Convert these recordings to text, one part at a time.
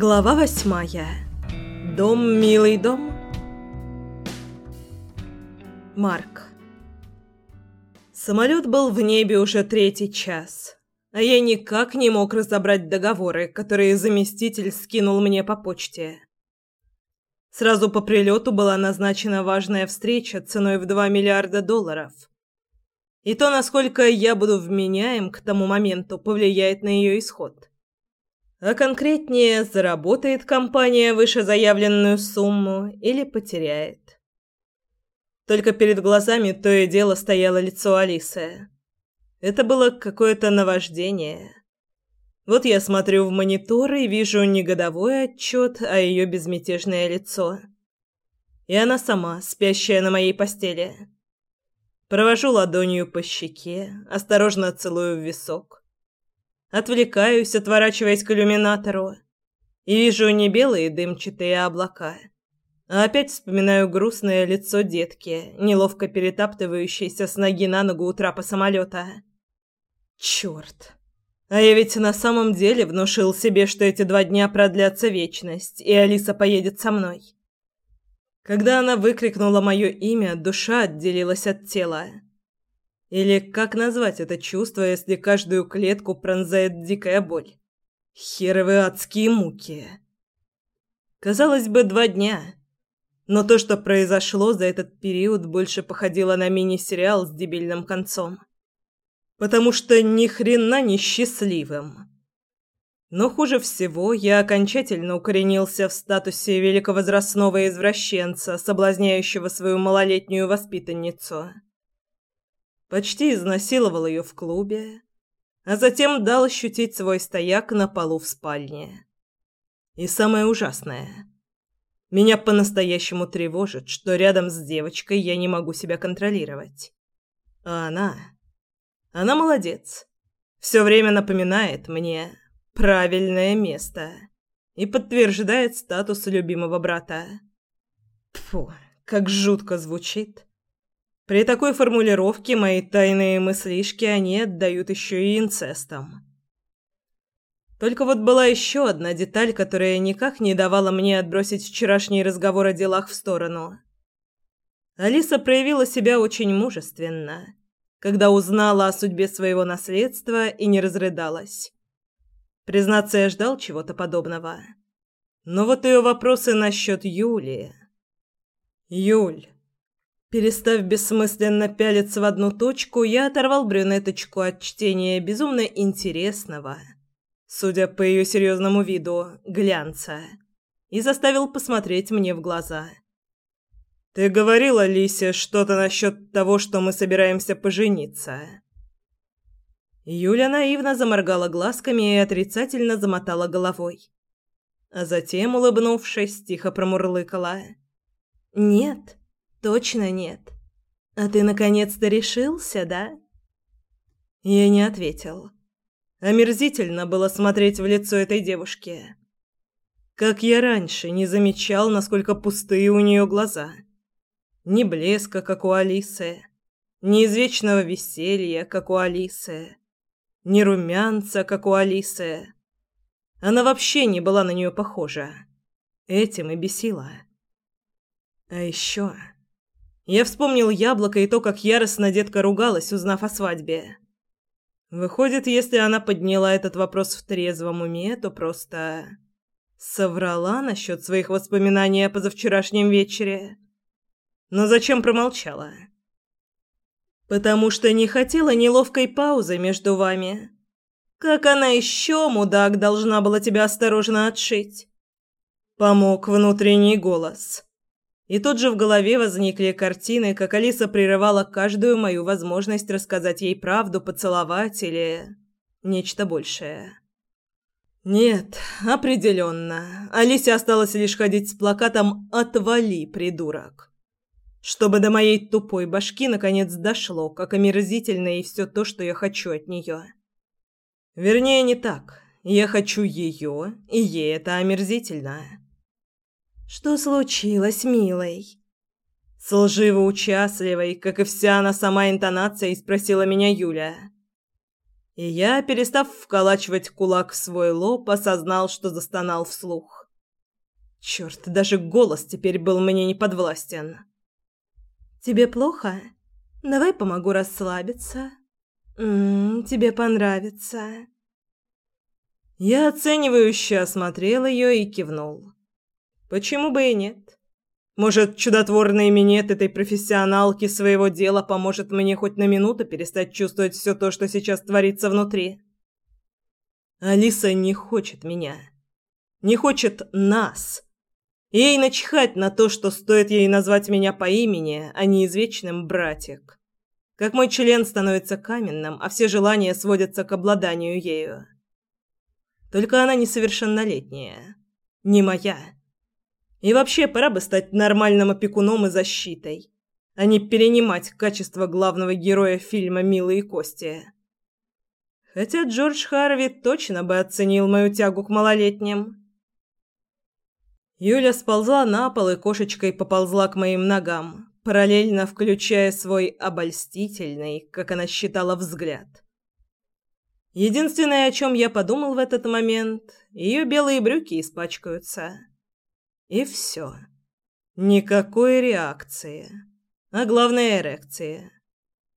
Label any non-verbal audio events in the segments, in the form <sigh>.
Глава восьмая. Дом, милый дом. Марк. Самолет был в небе уже третий час, а я никак не мог разобрать договоры, которые заместитель скинул мне по почте. Сразу по прилету была назначена важная встреча ценой в 2 миллиарда долларов. И то, насколько я буду вменяем к тому моменту, повлияет на ее исход. А конкретнее, заработает компания выше заявленную сумму или потеряет. Только перед глазами то и дело стояло лицо Алисы. Это было какое-то наваждение. Вот я смотрю в монитор и вижу не годовой отчет, а ее безмятежное лицо. И она сама, спящая на моей постели. Провожу ладонью по щеке, осторожно целую в висок. Отвлекаюсь, отворачиваясь к иллюминатору, и вижу не белые дымчатые облака, а опять вспоминаю грустное лицо детки, неловко перетаптывающейся с ноги на ногу у трапа самолета. Черт! А я ведь на самом деле внушил себе, что эти два дня продлятся вечность, и Алиса поедет со мной. Когда она выкрикнула мое имя, душа отделилась от тела. Или как назвать это чувство, если каждую клетку пронзает дикая боль? Херовые адские муки. Казалось бы, два дня. Но то, что произошло за этот период, больше походило на мини-сериал с дебильным концом. Потому что ни хрена не счастливым. Но хуже всего я окончательно укоренился в статусе великовозрастного извращенца, соблазняющего свою малолетнюю воспитанницу почти изнасиловал ее в клубе, а затем дал ощутить свой стояк на полу в спальне. И самое ужасное. Меня по-настоящему тревожит, что рядом с девочкой я не могу себя контролировать. А она... Она молодец. Все время напоминает мне правильное место и подтверждает статус любимого брата. Фу, как жутко звучит. При такой формулировке мои тайные мыслишки они отдают еще и инцестом. Только вот была еще одна деталь, которая никак не давала мне отбросить вчерашний разговор о делах в сторону. Алиса проявила себя очень мужественно, когда узнала о судьбе своего наследства и не разрыдалась. Признаться, я ждал чего-то подобного. Но вот ее вопросы насчет Юли... Юль... Перестав бессмысленно пялиться в одну точку, я оторвал брюнеточку от чтения безумно интересного, судя по ее серьезному виду, глянца, и заставил посмотреть мне в глаза. «Ты говорила, Лисе, что-то насчет того, что мы собираемся пожениться?» Юля наивно заморгала глазками и отрицательно замотала головой. А затем, улыбнувшись, тихо промурлыкала. «Нет». Точно нет. А ты наконец-то решился, да? Я не ответил. Омерзительно было смотреть в лицо этой девушки. Как я раньше не замечал, насколько пустые у нее глаза. Ни блеска, как у Алисы, ни извечного веселья, как у Алисы, ни румянца, как у Алисы. Она вообще не была на нее похожа. Этим и бесила. А еще... Я вспомнил яблоко и то, как яростно детка ругалась, узнав о свадьбе. Выходит, если она подняла этот вопрос в трезвом уме, то просто соврала насчет своих воспоминаний о позавчерашнем вечере. Но зачем промолчала? Потому что не хотела неловкой паузы между вами. Как она еще, мудак, должна была тебя осторожно отшить? Помог внутренний голос. И тут же в голове возникли картины, как Алиса прерывала каждую мою возможность рассказать ей правду, поцеловать или нечто большее. Нет, определенно. Алисе осталось лишь ходить с плакатом «Отвали, придурок!» Чтобы до моей тупой башки наконец дошло, как омерзительно и все то, что я хочу от нее. Вернее, не так. Я хочу ее, и ей это омерзительно. «Что случилось, милый?» С лживо-участливой, как и вся она сама интонацией, спросила меня Юля. И я, перестав вколачивать кулак в свой лоб, осознал, что застонал вслух. Черт, даже голос теперь был мне не подвластен. «Тебе плохо? Давай помогу расслабиться. М -м, тебе понравится». Я оценивающе осмотрел ее и кивнул. Почему бы и нет? Может, чудотворный минет этой профессионалки своего дела поможет мне хоть на минуту перестать чувствовать все то, что сейчас творится внутри? Алиса не хочет меня. Не хочет нас. Ей начхать на то, что стоит ей назвать меня по имени, а не извечным братик. Как мой член становится каменным, а все желания сводятся к обладанию ею. Только она несовершеннолетняя. Не моя. И вообще, пора бы стать нормальным опекуном и защитой, а не перенимать качество главного героя фильма «Милые кости». Хотя Джордж Харви точно бы оценил мою тягу к малолетним. Юля сползла на пол и кошечкой поползла к моим ногам, параллельно включая свой обольстительный, как она считала, взгляд. Единственное, о чем я подумал в этот момент, ее белые брюки испачкаются. И все. Никакой реакции. А главное, эрекции.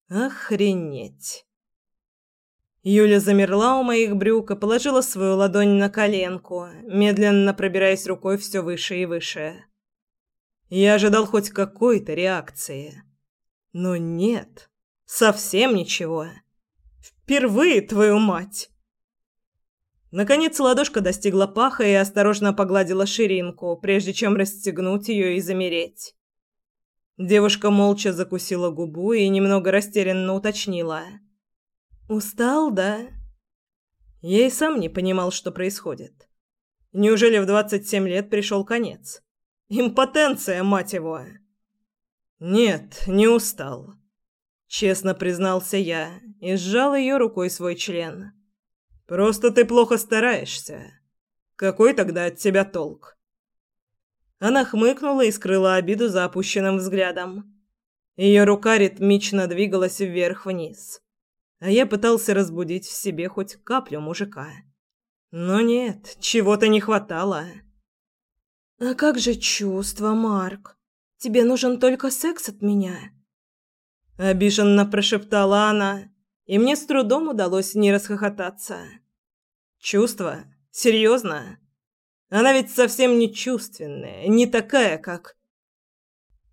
Охренеть. Юля замерла у моих брюк и положила свою ладонь на коленку, медленно пробираясь рукой все выше и выше. Я ожидал хоть какой-то реакции. Но нет. Совсем ничего. Впервые, твою мать! Наконец ладошка достигла паха и осторожно погладила ширинку, прежде чем расстегнуть ее и замереть. Девушка молча закусила губу и немного растерянно уточнила. «Устал, да?» И сам не понимал, что происходит. Неужели в двадцать семь лет пришел конец? Импотенция, мать его! Нет, не устал. Честно признался я и сжал ее рукой свой член. «Просто ты плохо стараешься. Какой тогда от тебя толк?» Она хмыкнула и скрыла обиду за опущенным взглядом. Ее рука ритмично двигалась вверх-вниз. А я пытался разбудить в себе хоть каплю мужика. Но нет, чего-то не хватало. «А как же чувства, Марк? Тебе нужен только секс от меня?» Обиженно прошептала она, и мне с трудом удалось не расхохотаться. Чувство? Серьезно? Она ведь совсем не чувственная, не такая, как...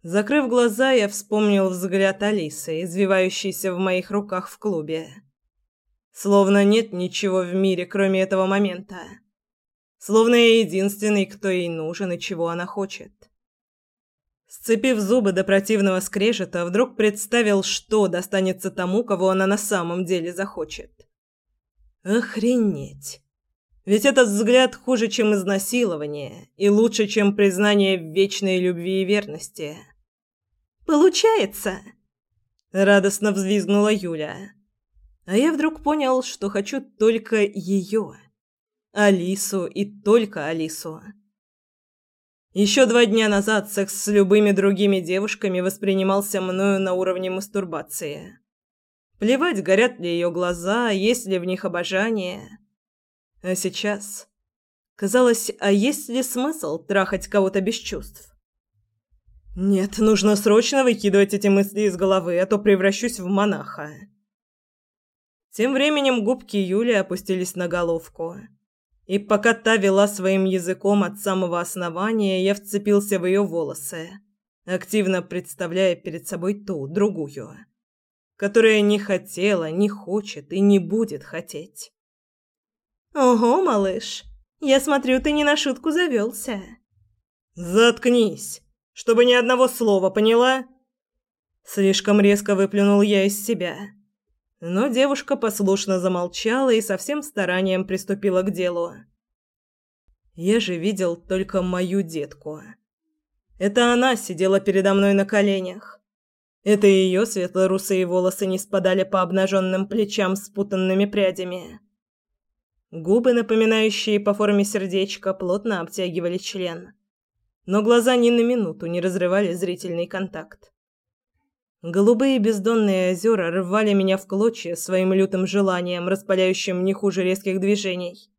Закрыв глаза, я вспомнил взгляд Алисы, извивающийся в моих руках в клубе. Словно нет ничего в мире, кроме этого момента. Словно я единственный, кто ей нужен и чего она хочет. Сцепив зубы до противного скрежета, вдруг представил, что достанется тому, кого она на самом деле захочет. Охренеть! Ведь этот взгляд хуже, чем изнасилование, и лучше, чем признание в вечной любви и верности. «Получается!» — радостно взвизгнула Юля. А я вдруг понял, что хочу только ее. Алису и только Алису. Еще два дня назад секс с любыми другими девушками воспринимался мною на уровне мастурбации. Плевать, горят ли ее глаза, есть ли в них обожание. А сейчас... Казалось, а есть ли смысл трахать кого-то без чувств? Нет, нужно срочно выкидывать эти мысли из головы, а то превращусь в монаха. Тем временем губки Юли опустились на головку. И пока та вела своим языком от самого основания, я вцепился в ее волосы, активно представляя перед собой ту, другую, которая не хотела, не хочет и не будет хотеть. «Ого, малыш, я смотрю, ты не на шутку завелся». «Заткнись, чтобы ни одного слова, поняла?» Слишком резко выплюнул я из себя. Но девушка послушно замолчала и со всем старанием приступила к делу. Я же видел только мою детку. Это она сидела передо мной на коленях. Это ее светло-русые волосы не спадали по обнаженным плечам спутанными прядями. Губы, напоминающие по форме сердечко, плотно обтягивали член. Но глаза ни на минуту не разрывали зрительный контакт. Голубые бездонные озера рвали меня в клочья своим лютым желанием, распаляющим не хуже резких движений.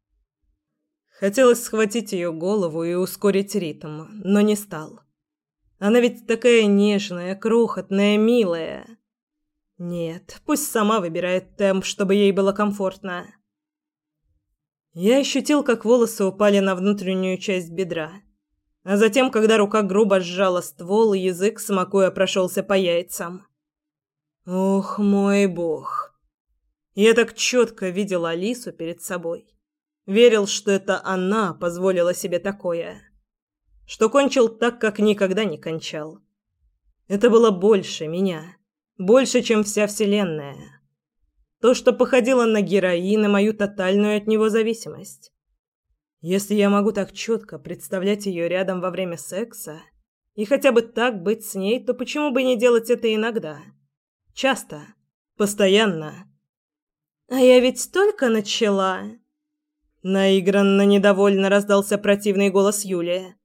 Хотелось схватить ее голову и ускорить ритм, но не стал. Она ведь такая нежная, крохотная, милая. Нет, пусть сама выбирает темп, чтобы ей было комфортно. Я ощутил, как волосы упали на внутреннюю часть бедра. А затем, когда рука грубо сжала ствол, язык, смакуя, прошелся по яйцам. Ох, мой бог. Я так четко видел Алису перед собой. Верил, что это она позволила себе такое. Что кончил так, как никогда не кончал. Это было больше меня. Больше, чем вся вселенная. То, что походило на героин и мою тотальную от него зависимость. Если я могу так четко представлять ее рядом во время секса и хотя бы так быть с ней, то почему бы не делать это иногда? Часто. Постоянно. А я ведь только начала. Наигранно недовольно раздался противный голос Юлии.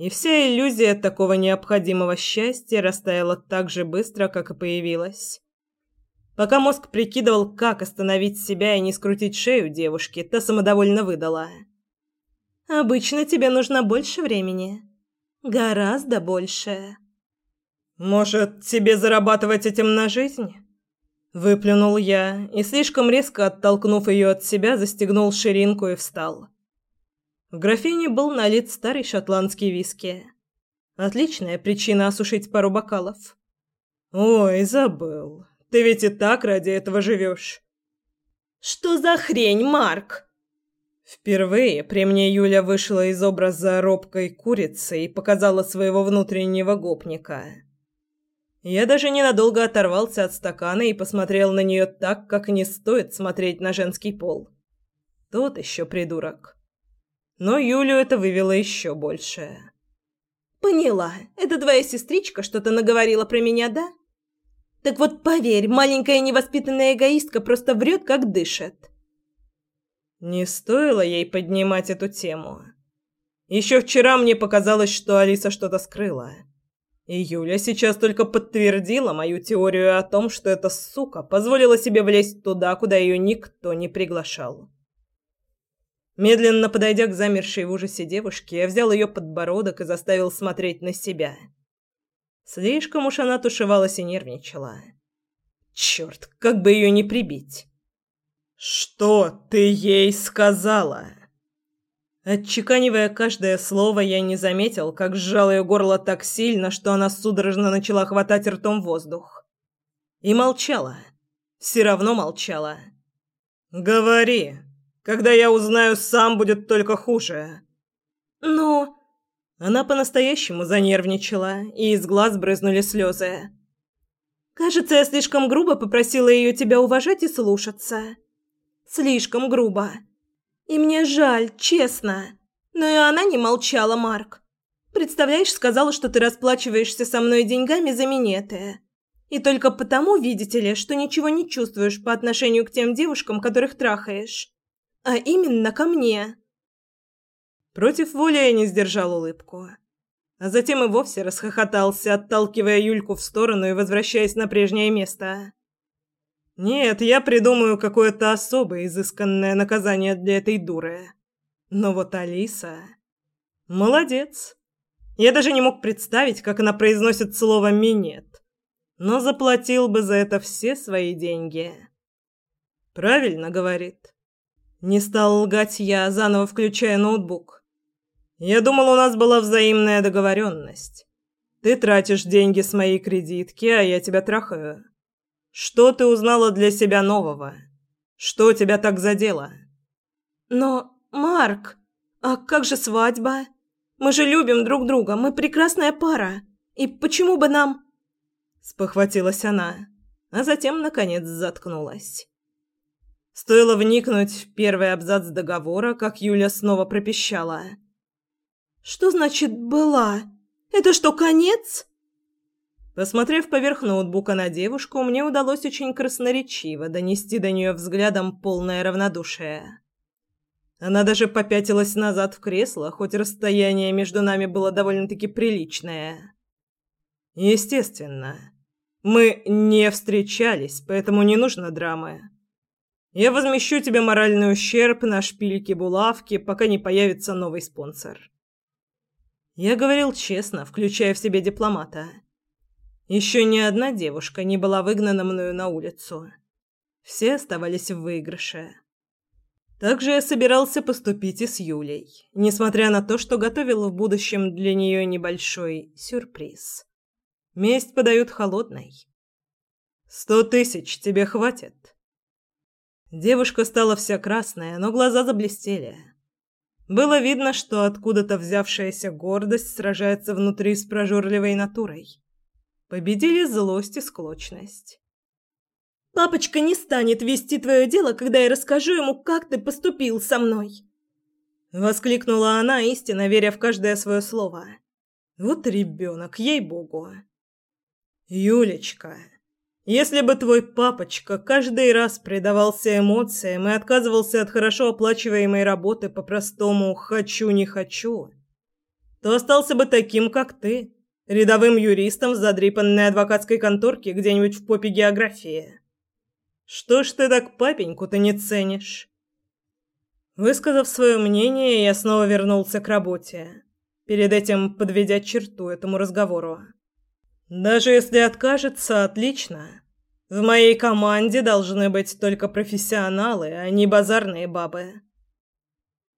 И вся иллюзия такого необходимого счастья растаяла так же быстро, как и появилась. Пока мозг прикидывал, как остановить себя и не скрутить шею девушки, та самодовольно выдала. «Обычно тебе нужно больше времени. Гораздо больше». «Может, тебе зарабатывать этим на жизнь?» Выплюнул я и, слишком резко оттолкнув ее от себя, застегнул ширинку и встал. В графине был налит старый шотландский виски. Отличная причина осушить пару бокалов. «Ой, забыл. Ты ведь и так ради этого живешь. «Что за хрень, Марк?» Впервые при мне Юля вышла из образа робкой курицы и показала своего внутреннего гопника. Я даже ненадолго оторвался от стакана и посмотрел на нее так, как не стоит смотреть на женский пол. Тот еще придурок. Но Юлю это вывело еще больше. «Поняла. Это твоя сестричка что-то наговорила про меня, да?» Так вот поверь, маленькая невоспитанная эгоистка просто врет, как дышит. Не стоило ей поднимать эту тему. Еще вчера мне показалось, что Алиса что-то скрыла. И Юля сейчас только подтвердила мою теорию о том, что эта сука позволила себе влезть туда, куда ее никто не приглашал. Медленно подойдя к замершей в ужасе девушке, я взял ее подбородок и заставил смотреть на себя – Слишком уж она тушевалась и нервничала. Черт, как бы ее не прибить. «Что ты ей сказала?» Отчеканивая каждое слово, я не заметил, как сжал ее горло так сильно, что она судорожно начала хватать ртом воздух. И молчала. Все равно молчала. «Говори. Когда я узнаю, сам будет только хуже». «Ну...» Она по-настоящему занервничала, и из глаз брызнули слезы. «Кажется, я слишком грубо попросила ее тебя уважать и слушаться. Слишком грубо. И мне жаль, честно. Но и она не молчала, Марк. Представляешь, сказала, что ты расплачиваешься со мной деньгами за минеты. И только потому, видите ли, что ничего не чувствуешь по отношению к тем девушкам, которых трахаешь. А именно ко мне». Против воли я не сдержал улыбку. А затем и вовсе расхохотался, отталкивая Юльку в сторону и возвращаясь на прежнее место. «Нет, я придумаю какое-то особое изысканное наказание для этой дуры. Но вот Алиса... Молодец. Я даже не мог представить, как она произносит слово «минет». Но заплатил бы за это все свои деньги. «Правильно, — говорит». Не стал лгать я, заново включая ноутбук. Я думал, у нас была взаимная договоренность. Ты тратишь деньги с моей кредитки, а я тебя трахаю. Что ты узнала для себя нового? Что тебя так задело? Но, Марк, а как же свадьба? Мы же любим друг друга, мы прекрасная пара. И почему бы нам... Спохватилась она, а затем, наконец, заткнулась. Стоило вникнуть в первый абзац договора, как Юля снова пропищала – что значит «была»? Это что, конец? Посмотрев поверх ноутбука на девушку, мне удалось очень красноречиво донести до нее взглядом полное равнодушие. Она даже попятилась назад в кресло, хоть расстояние между нами было довольно-таки приличное. Естественно. Мы не встречались, поэтому не нужно драмы. Я возмещу тебе моральный ущерб на шпильки-булавки, пока не появится новый спонсор. Я говорил честно, включая в себе дипломата. Еще ни одна девушка не была выгнана мною на улицу. Все оставались в выигрыше. Также я собирался поступить и с Юлей, несмотря на то, что готовил в будущем для нее небольшой сюрприз. Месть подают холодной. «Сто тысяч тебе хватит?» Девушка стала вся красная, но глаза заблестели. Было видно, что откуда-то взявшаяся гордость сражается внутри с прожорливой натурой. Победили злость и склочность. «Папочка не станет вести твое дело, когда я расскажу ему, как ты поступил со мной!» Воскликнула она, истинно веря в каждое свое слово. «Вот ребенок, ей-богу!» «Юлечка!» Если бы твой папочка каждый раз предавался эмоциям и отказывался от хорошо оплачиваемой работы по простому «хочу, не хочу», то остался бы таким, как ты, рядовым юристом в задрипанной адвокатской конторке где-нибудь в попе географии. Что ж ты так папеньку-то не ценишь? Высказав свое мнение, я снова вернулся к работе, перед этим подведя черту этому разговору. Даже если откажется, отлично. В моей команде должны быть только профессионалы, а не базарные бабы.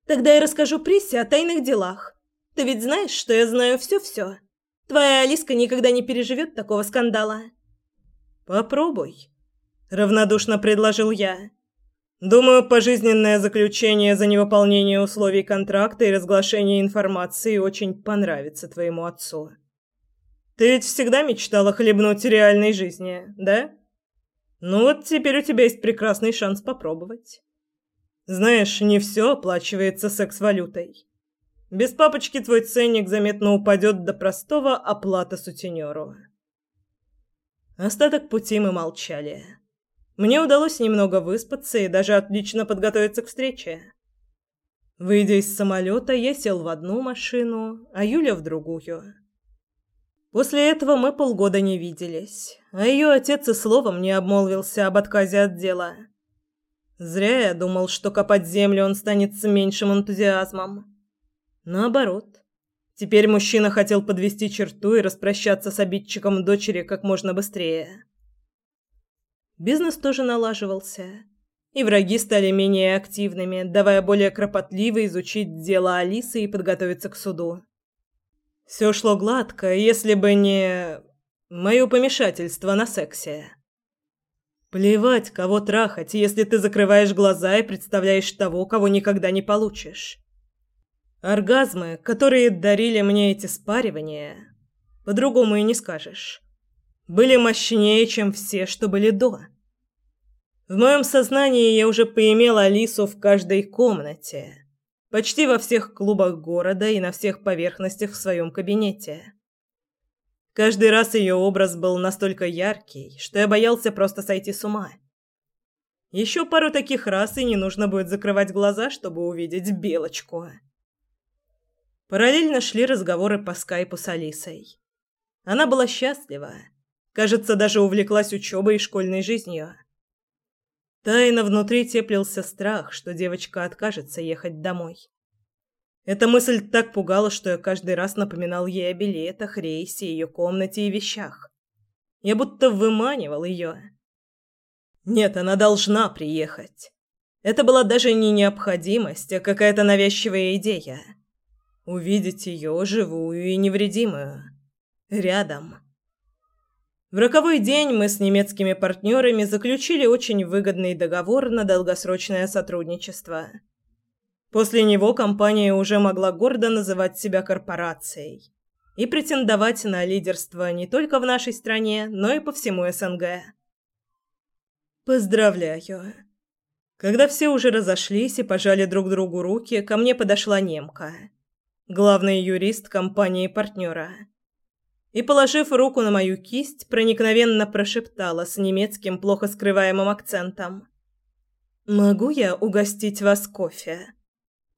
Тогда я расскажу Приссе о тайных делах. Ты ведь знаешь, что я знаю все-все. Твоя Алиска никогда не переживет такого скандала. Попробуй, равнодушно предложил я. Думаю, пожизненное заключение за невыполнение условий контракта и разглашение информации очень понравится твоему отцу. Ты ведь всегда мечтала хлебнуть реальной жизни, да? Ну вот теперь у тебя есть прекрасный шанс попробовать. Знаешь, не все оплачивается секс-валютой. Без папочки твой ценник заметно упадет до простого оплата сутенеру. Остаток пути мы молчали. Мне удалось немного выспаться и даже отлично подготовиться к встрече. Выйдя из самолета, я сел в одну машину, а Юля в другую. После этого мы полгода не виделись, а ее отец и словом не обмолвился об отказе от дела. Зря я думал, что копать землю он станет с меньшим энтузиазмом. Наоборот. Теперь мужчина хотел подвести черту и распрощаться с обидчиком дочери как можно быстрее. Бизнес тоже налаживался, и враги стали менее активными, давая более кропотливо изучить дело Алисы и подготовиться к суду. Все шло гладко, если бы не мое помешательство на сексе. Плевать, кого трахать, если ты закрываешь глаза и представляешь того, кого никогда не получишь. Оргазмы, которые дарили мне эти спаривания, по-другому и не скажешь, были мощнее, чем все, что были до. В моем сознании я уже поимела Алису в каждой комнате Почти во всех клубах города и на всех поверхностях в своем кабинете. Каждый раз ее образ был настолько яркий, что я боялся просто сойти с ума. Еще пару таких раз, и не нужно будет закрывать глаза, чтобы увидеть белочку. Параллельно шли разговоры по скайпу с Алисой. Она была счастлива. Кажется, даже увлеклась учебой и школьной жизнью. Тайно внутри теплился страх, что девочка откажется ехать домой. Эта мысль так пугала, что я каждый раз напоминал ей о билетах, рейсе, ее комнате и вещах. Я будто выманивал ее. Нет, она должна приехать. Это была даже не необходимость, а какая-то навязчивая идея. Увидеть ее живую и невредимую. Рядом. В роковой день мы с немецкими партнерами заключили очень выгодный договор на долгосрочное сотрудничество. После него компания уже могла гордо называть себя корпорацией и претендовать на лидерство не только в нашей стране, но и по всему СНГ. Поздравляю. Когда все уже разошлись и пожали друг другу руки, ко мне подошла немка, главный юрист компании партнера и, положив руку на мою кисть, проникновенно прошептала с немецким плохо скрываемым акцентом. «Могу я угостить вас кофе?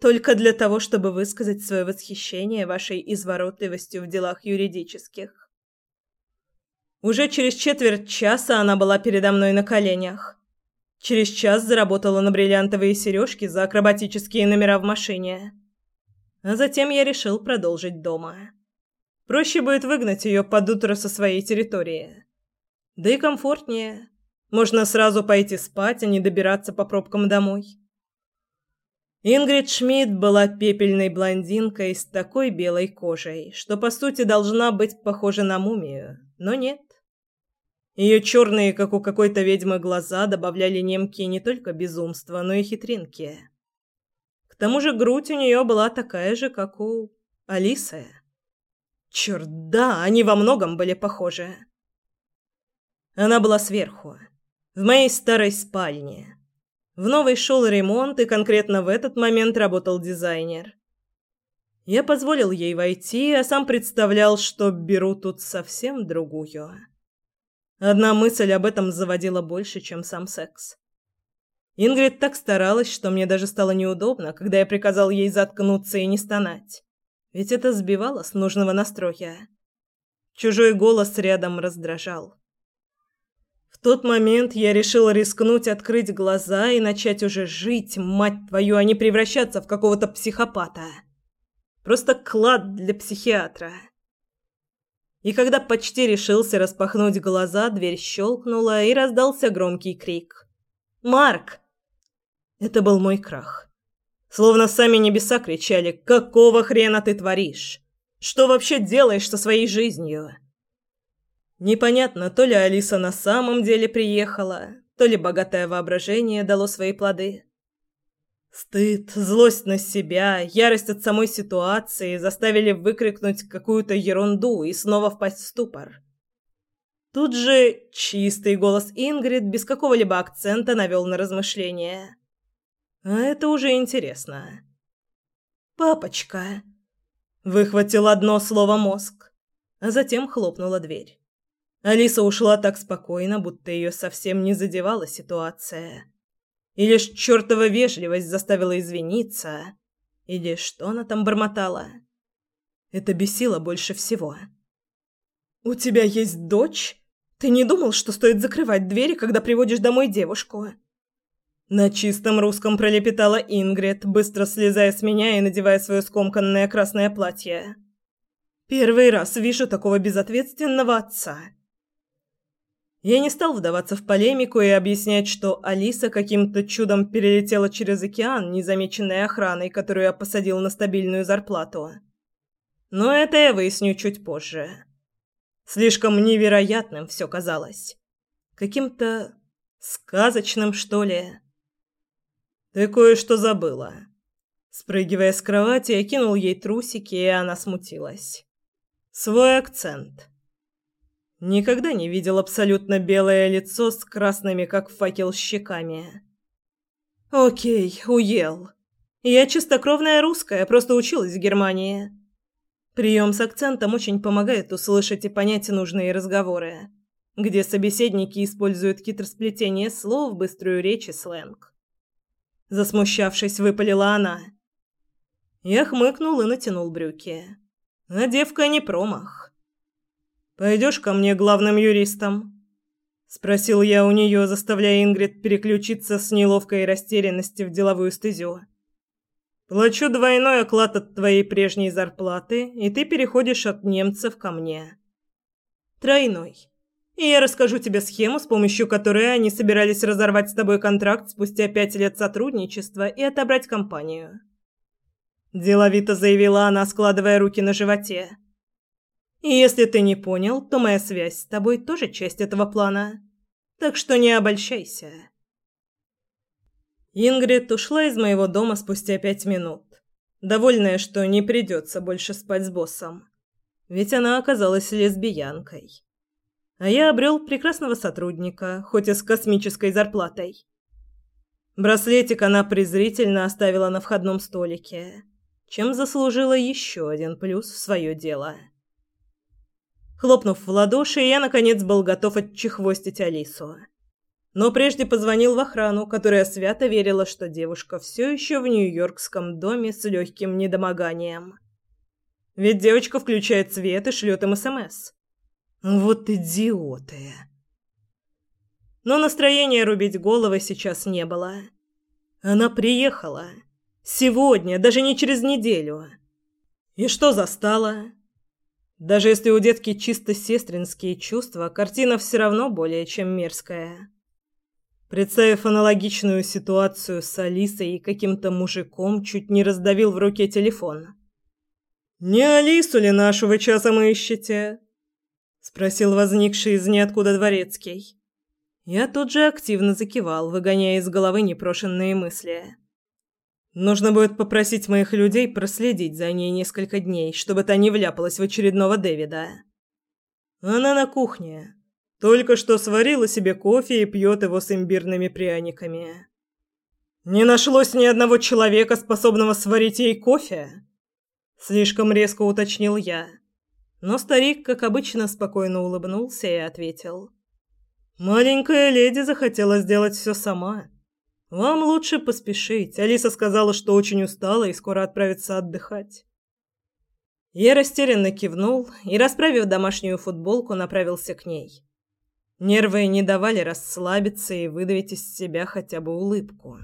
Только для того, чтобы высказать свое восхищение вашей изворотливостью в делах юридических». Уже через четверть часа она была передо мной на коленях. Через час заработала на бриллиантовые сережки за акробатические номера в машине. А затем я решил продолжить дома. Проще будет выгнать ее под утро со своей территории. Да и комфортнее. Можно сразу пойти спать, а не добираться по пробкам домой. Ингрид Шмидт была пепельной блондинкой с такой белой кожей, что по сути должна быть похожа на мумию, но нет. Ее черные, как у какой-то ведьмы, глаза добавляли немке не только безумства, но и хитринки. К тому же грудь у нее была такая же, как у Алисы. Черт, да, они во многом были похожи. Она была сверху, в моей старой спальне. В новой шел ремонт, и конкретно в этот момент работал дизайнер. Я позволил ей войти, а сам представлял, что беру тут совсем другую. Одна мысль об этом заводила больше, чем сам секс. Ингрид так старалась, что мне даже стало неудобно, когда я приказал ей заткнуться и не стонать. Ведь это сбивало с нужного настроя. Чужой голос рядом раздражал тот момент я решил рискнуть открыть глаза и начать уже жить, мать твою, а не превращаться в какого-то психопата. Просто клад для психиатра. И когда почти решился распахнуть глаза, дверь щелкнула и раздался громкий крик. «Марк!» Это был мой крах. Словно сами небеса кричали «Какого хрена ты творишь? Что вообще делаешь со своей жизнью?» Непонятно, то ли Алиса на самом деле приехала, то ли богатое воображение дало свои плоды. Стыд, злость на себя, ярость от самой ситуации заставили выкрикнуть какую-то ерунду и снова впасть в ступор. Тут же чистый голос Ингрид без какого-либо акцента навел на размышления. А это уже интересно. «Папочка!» Выхватил одно слово мозг, а затем хлопнула дверь. Алиса ушла так спокойно, будто ее совсем не задевала ситуация. И лишь чертова вежливость заставила извиниться. Или что она там бормотала? Это бесило больше всего. «У тебя есть дочь? Ты не думал, что стоит закрывать двери, когда приводишь домой девушку?» На чистом русском пролепетала Ингрид, быстро слезая с меня и надевая свое скомканное красное платье. «Первый раз вижу такого безответственного отца». Я не стал вдаваться в полемику и объяснять, что Алиса каким-то чудом перелетела через океан, незамеченной охраной, которую я посадил на стабильную зарплату. Но это я выясню чуть позже. Слишком невероятным все казалось. Каким-то сказочным, что ли. «Ты кое-что забыла». Спрыгивая с кровати, я кинул ей трусики, и она смутилась. «Свой акцент». Никогда не видел абсолютно белое лицо с красными, как факел, щеками. Окей, уел. Я чистокровная русская, просто училась в Германии. Прием с акцентом очень помогает услышать и понять нужные разговоры, где собеседники используют хитросплетение слов, быструю речь и сленг. Засмущавшись, выпалила она. Я хмыкнул и натянул брюки. А девка не промах. Пойдешь ко мне главным юристом?» Спросил я у нее, заставляя Ингрид переключиться с неловкой растерянности в деловую стезю. «Плачу двойной оклад от твоей прежней зарплаты, и ты переходишь от немцев ко мне». «Тройной. И я расскажу тебе схему, с помощью которой они собирались разорвать с тобой контракт спустя пять лет сотрудничества и отобрать компанию». Деловито заявила она, складывая руки на животе. И если ты не понял, то моя связь с тобой тоже часть этого плана. Так что не обольщайся. Ингрид ушла из моего дома спустя пять минут, довольная, что не придется больше спать с боссом. Ведь она оказалась лесбиянкой. А я обрел прекрасного сотрудника, хоть и с космической зарплатой. Браслетик она презрительно оставила на входном столике, чем заслужила еще один плюс в свое дело. Хлопнув в ладоши, я, наконец, был готов отчехвостить Алису. Но прежде позвонил в охрану, которая свято верила, что девушка все еще в нью-йоркском доме с легким недомоганием. Ведь девочка включает свет и шлет им СМС. Вот идиоты. Но настроения рубить головы сейчас не было. Она приехала. Сегодня, даже не через неделю. И что застала? Даже если у детки чисто сестринские чувства, картина все равно более чем мерзкая. Представив аналогичную ситуацию с Алисой и каким-то мужиком, чуть не раздавил в руке телефон. «Не Алису ли нашу вы часом ищете?» — спросил возникший из ниоткуда дворецкий. Я тут же активно закивал, выгоняя из головы непрошенные мысли. Нужно будет попросить моих людей проследить за ней несколько дней, чтобы та не вляпалась в очередного Дэвида. Она на кухне. Только что сварила себе кофе и пьет его с имбирными пряниками. Не нашлось ни одного человека, способного сварить ей кофе? Слишком резко уточнил я. Но старик, как обычно, спокойно улыбнулся и ответил. «Маленькая леди захотела сделать все сама». Вам лучше поспешить. Алиса сказала, что очень устала и скоро отправится отдыхать. Я растерянно кивнул и, расправив домашнюю футболку, направился к ней. Нервы не давали расслабиться и выдавить из себя хотя бы улыбку.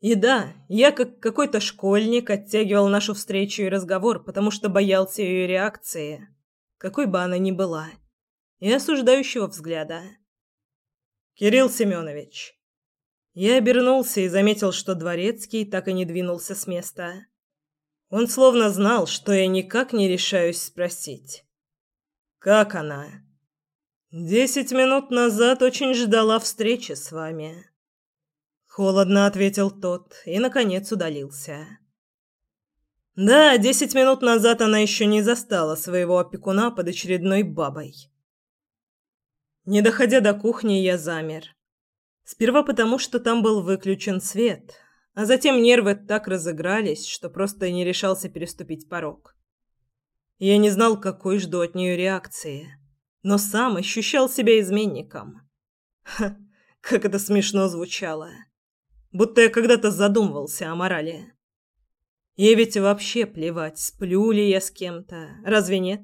И да, я как какой-то школьник оттягивал нашу встречу и разговор, потому что боялся ее реакции, какой бы она ни была, и осуждающего взгляда. «Кирилл Семенович, я обернулся и заметил, что дворецкий так и не двинулся с места. Он словно знал, что я никак не решаюсь спросить. «Как она?» «Десять минут назад очень ждала встречи с вами». Холодно ответил тот и, наконец, удалился. Да, десять минут назад она еще не застала своего опекуна под очередной бабой. Не доходя до кухни, я замер. Сперва потому, что там был выключен свет, а затем нервы так разыгрались, что просто не решался переступить порог. Я не знал, какой жду от нее реакции, но сам ощущал себя изменником. Ха, как это смешно звучало. Будто я когда-то задумывался о морали. Ей ведь вообще плевать, сплю ли я с кем-то, разве нет?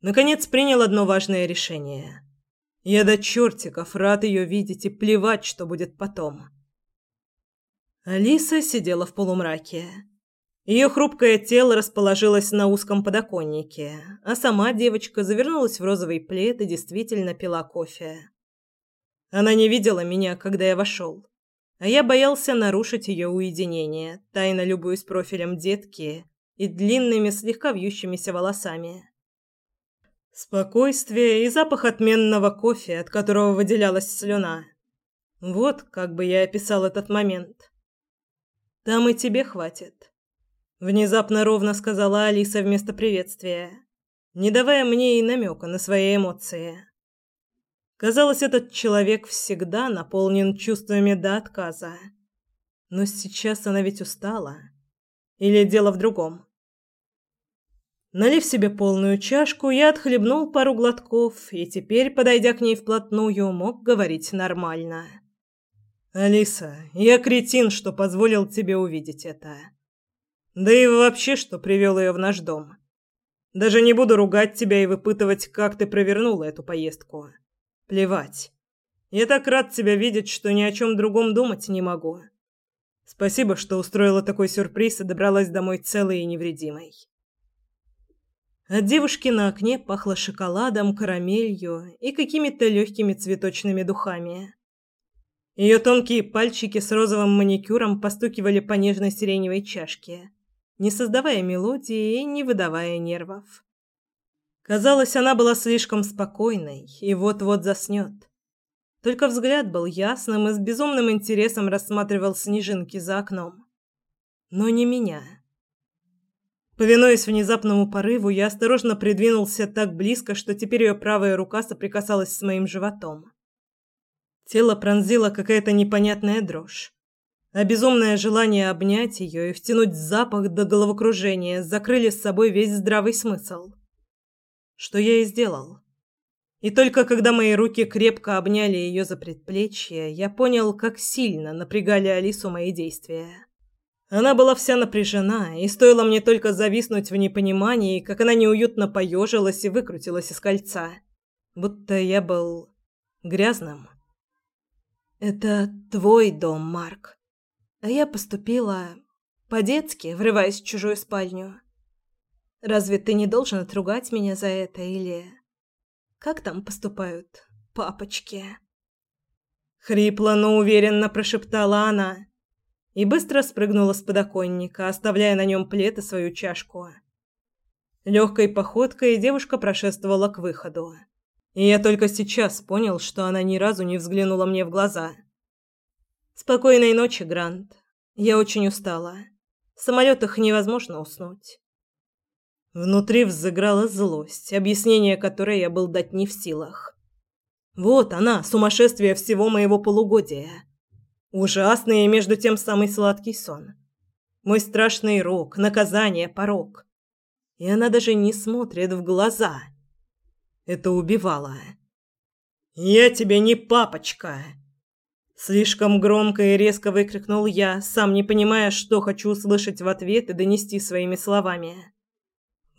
Наконец принял одно важное решение. Я до чертиков рад ее видеть и плевать, что будет потом. Алиса сидела в полумраке. Ее хрупкое тело расположилось на узком подоконнике, а сама девочка завернулась в розовый плед и действительно пила кофе. Она не видела меня, когда я вошел, а я боялся нарушить ее уединение, тайно любуясь профилем детки и длинными, слегка вьющимися волосами. Спокойствие и запах отменного кофе, от которого выделялась слюна. Вот как бы я описал этот момент. Там и тебе хватит, внезапно ровно сказала Алиса вместо приветствия, не давая мне и намека на свои эмоции. Казалось, этот человек всегда наполнен чувствами до отказа. Но сейчас она ведь устала. Или дело в другом? Налив себе полную чашку, я отхлебнул пару глотков и теперь, подойдя к ней вплотную, мог говорить нормально. «Алиса, я кретин, что позволил тебе увидеть это. Да и вообще, что привел ее в наш дом. Даже не буду ругать тебя и выпытывать, как ты провернула эту поездку. Плевать. Я так рад тебя видеть, что ни о чем другом думать не могу. Спасибо, что устроила такой сюрприз и добралась домой целой и невредимой». От девушки на окне пахло шоколадом, карамелью и какими-то легкими цветочными духами. Ее тонкие пальчики с розовым маникюром постукивали по нежной сиреневой чашке, не создавая мелодии и не выдавая нервов. Казалось, она была слишком спокойной и вот-вот заснет. Только взгляд был ясным и с безумным интересом рассматривал снежинки за окном. Но не меня. Повинуясь внезапному порыву, я осторожно придвинулся так близко, что теперь ее правая рука соприкасалась с моим животом. Тело пронзила какая-то непонятная дрожь. А безумное желание обнять ее и втянуть запах до головокружения закрыли с собой весь здравый смысл. Что я и сделал. И только когда мои руки крепко обняли ее за предплечье, я понял, как сильно напрягали Алису мои действия. Она была вся напряжена, и стоило мне только зависнуть в непонимании, как она неуютно поежилась и выкрутилась из кольца. Будто я был грязным. «Это твой дом, Марк. А я поступила по-детски, врываясь в чужую спальню. Разве ты не должен отругать меня за это или... Как там поступают папочки?» Хрипло, но уверенно прошептала она и быстро спрыгнула с подоконника, оставляя на нем плед и свою чашку. Легкой походкой девушка прошествовала к выходу. И я только сейчас понял, что она ни разу не взглянула мне в глаза. «Спокойной ночи, Грант. Я очень устала. В самолетах невозможно уснуть». Внутри взыграла злость, объяснение которой я был дать не в силах. Вот она, сумасшествие всего моего полугодия. Ужасный и между тем самый сладкий сон. Мой страшный рок, наказание, порок. И она даже не смотрит в глаза. Это убивало. «Я тебе не папочка!» Слишком громко и резко выкрикнул я, сам не понимая, что хочу услышать в ответ и донести своими словами.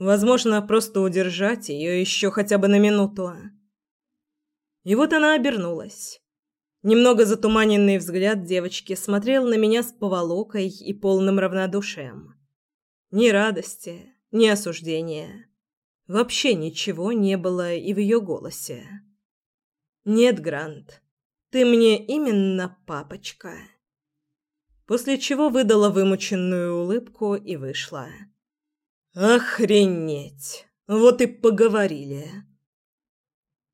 Возможно, просто удержать ее еще хотя бы на минуту. И вот она обернулась. Немного затуманенный взгляд девочки смотрел на меня с поволокой и полным равнодушием. Ни радости, ни осуждения. Вообще ничего не было и в ее голосе. «Нет, Грант, ты мне именно папочка». После чего выдала вымученную улыбку и вышла. «Охренеть! Вот и поговорили!»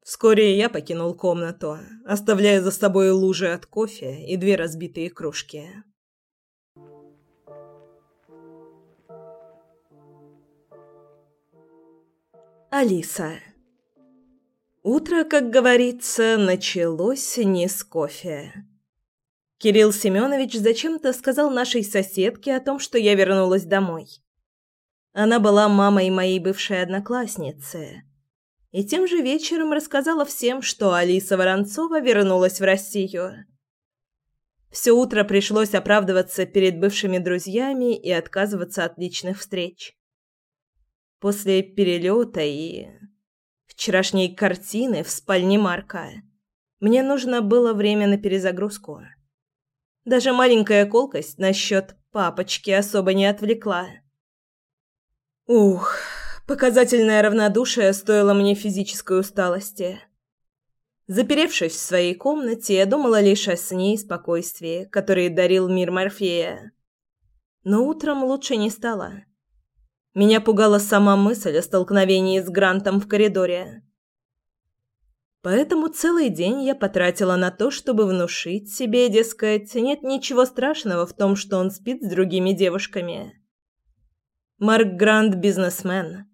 Вскоре я покинул комнату, оставляя за собой лужи от кофе и две разбитые кружки. Алиса. Утро, как говорится, началось не с кофе. Кирилл Семенович зачем-то сказал нашей соседке о том, что я вернулась домой. Она была мамой моей бывшей одноклассницы и тем же вечером рассказала всем, что Алиса Воронцова вернулась в Россию. Все утро пришлось оправдываться перед бывшими друзьями и отказываться от личных встреч. После перелета и вчерашней картины в спальне Марка мне нужно было время на перезагрузку. Даже маленькая колкость насчет папочки особо не отвлекла. Ух... Показательное равнодушие стоило мне физической усталости. Заперевшись в своей комнате, я думала лишь о сне и спокойствии, которые дарил мир Морфея. Но утром лучше не стало. Меня пугала сама мысль о столкновении с Грантом в коридоре. Поэтому целый день я потратила на то, чтобы внушить себе, дескать, нет ничего страшного в том, что он спит с другими девушками. Марк Грант – бизнесмен.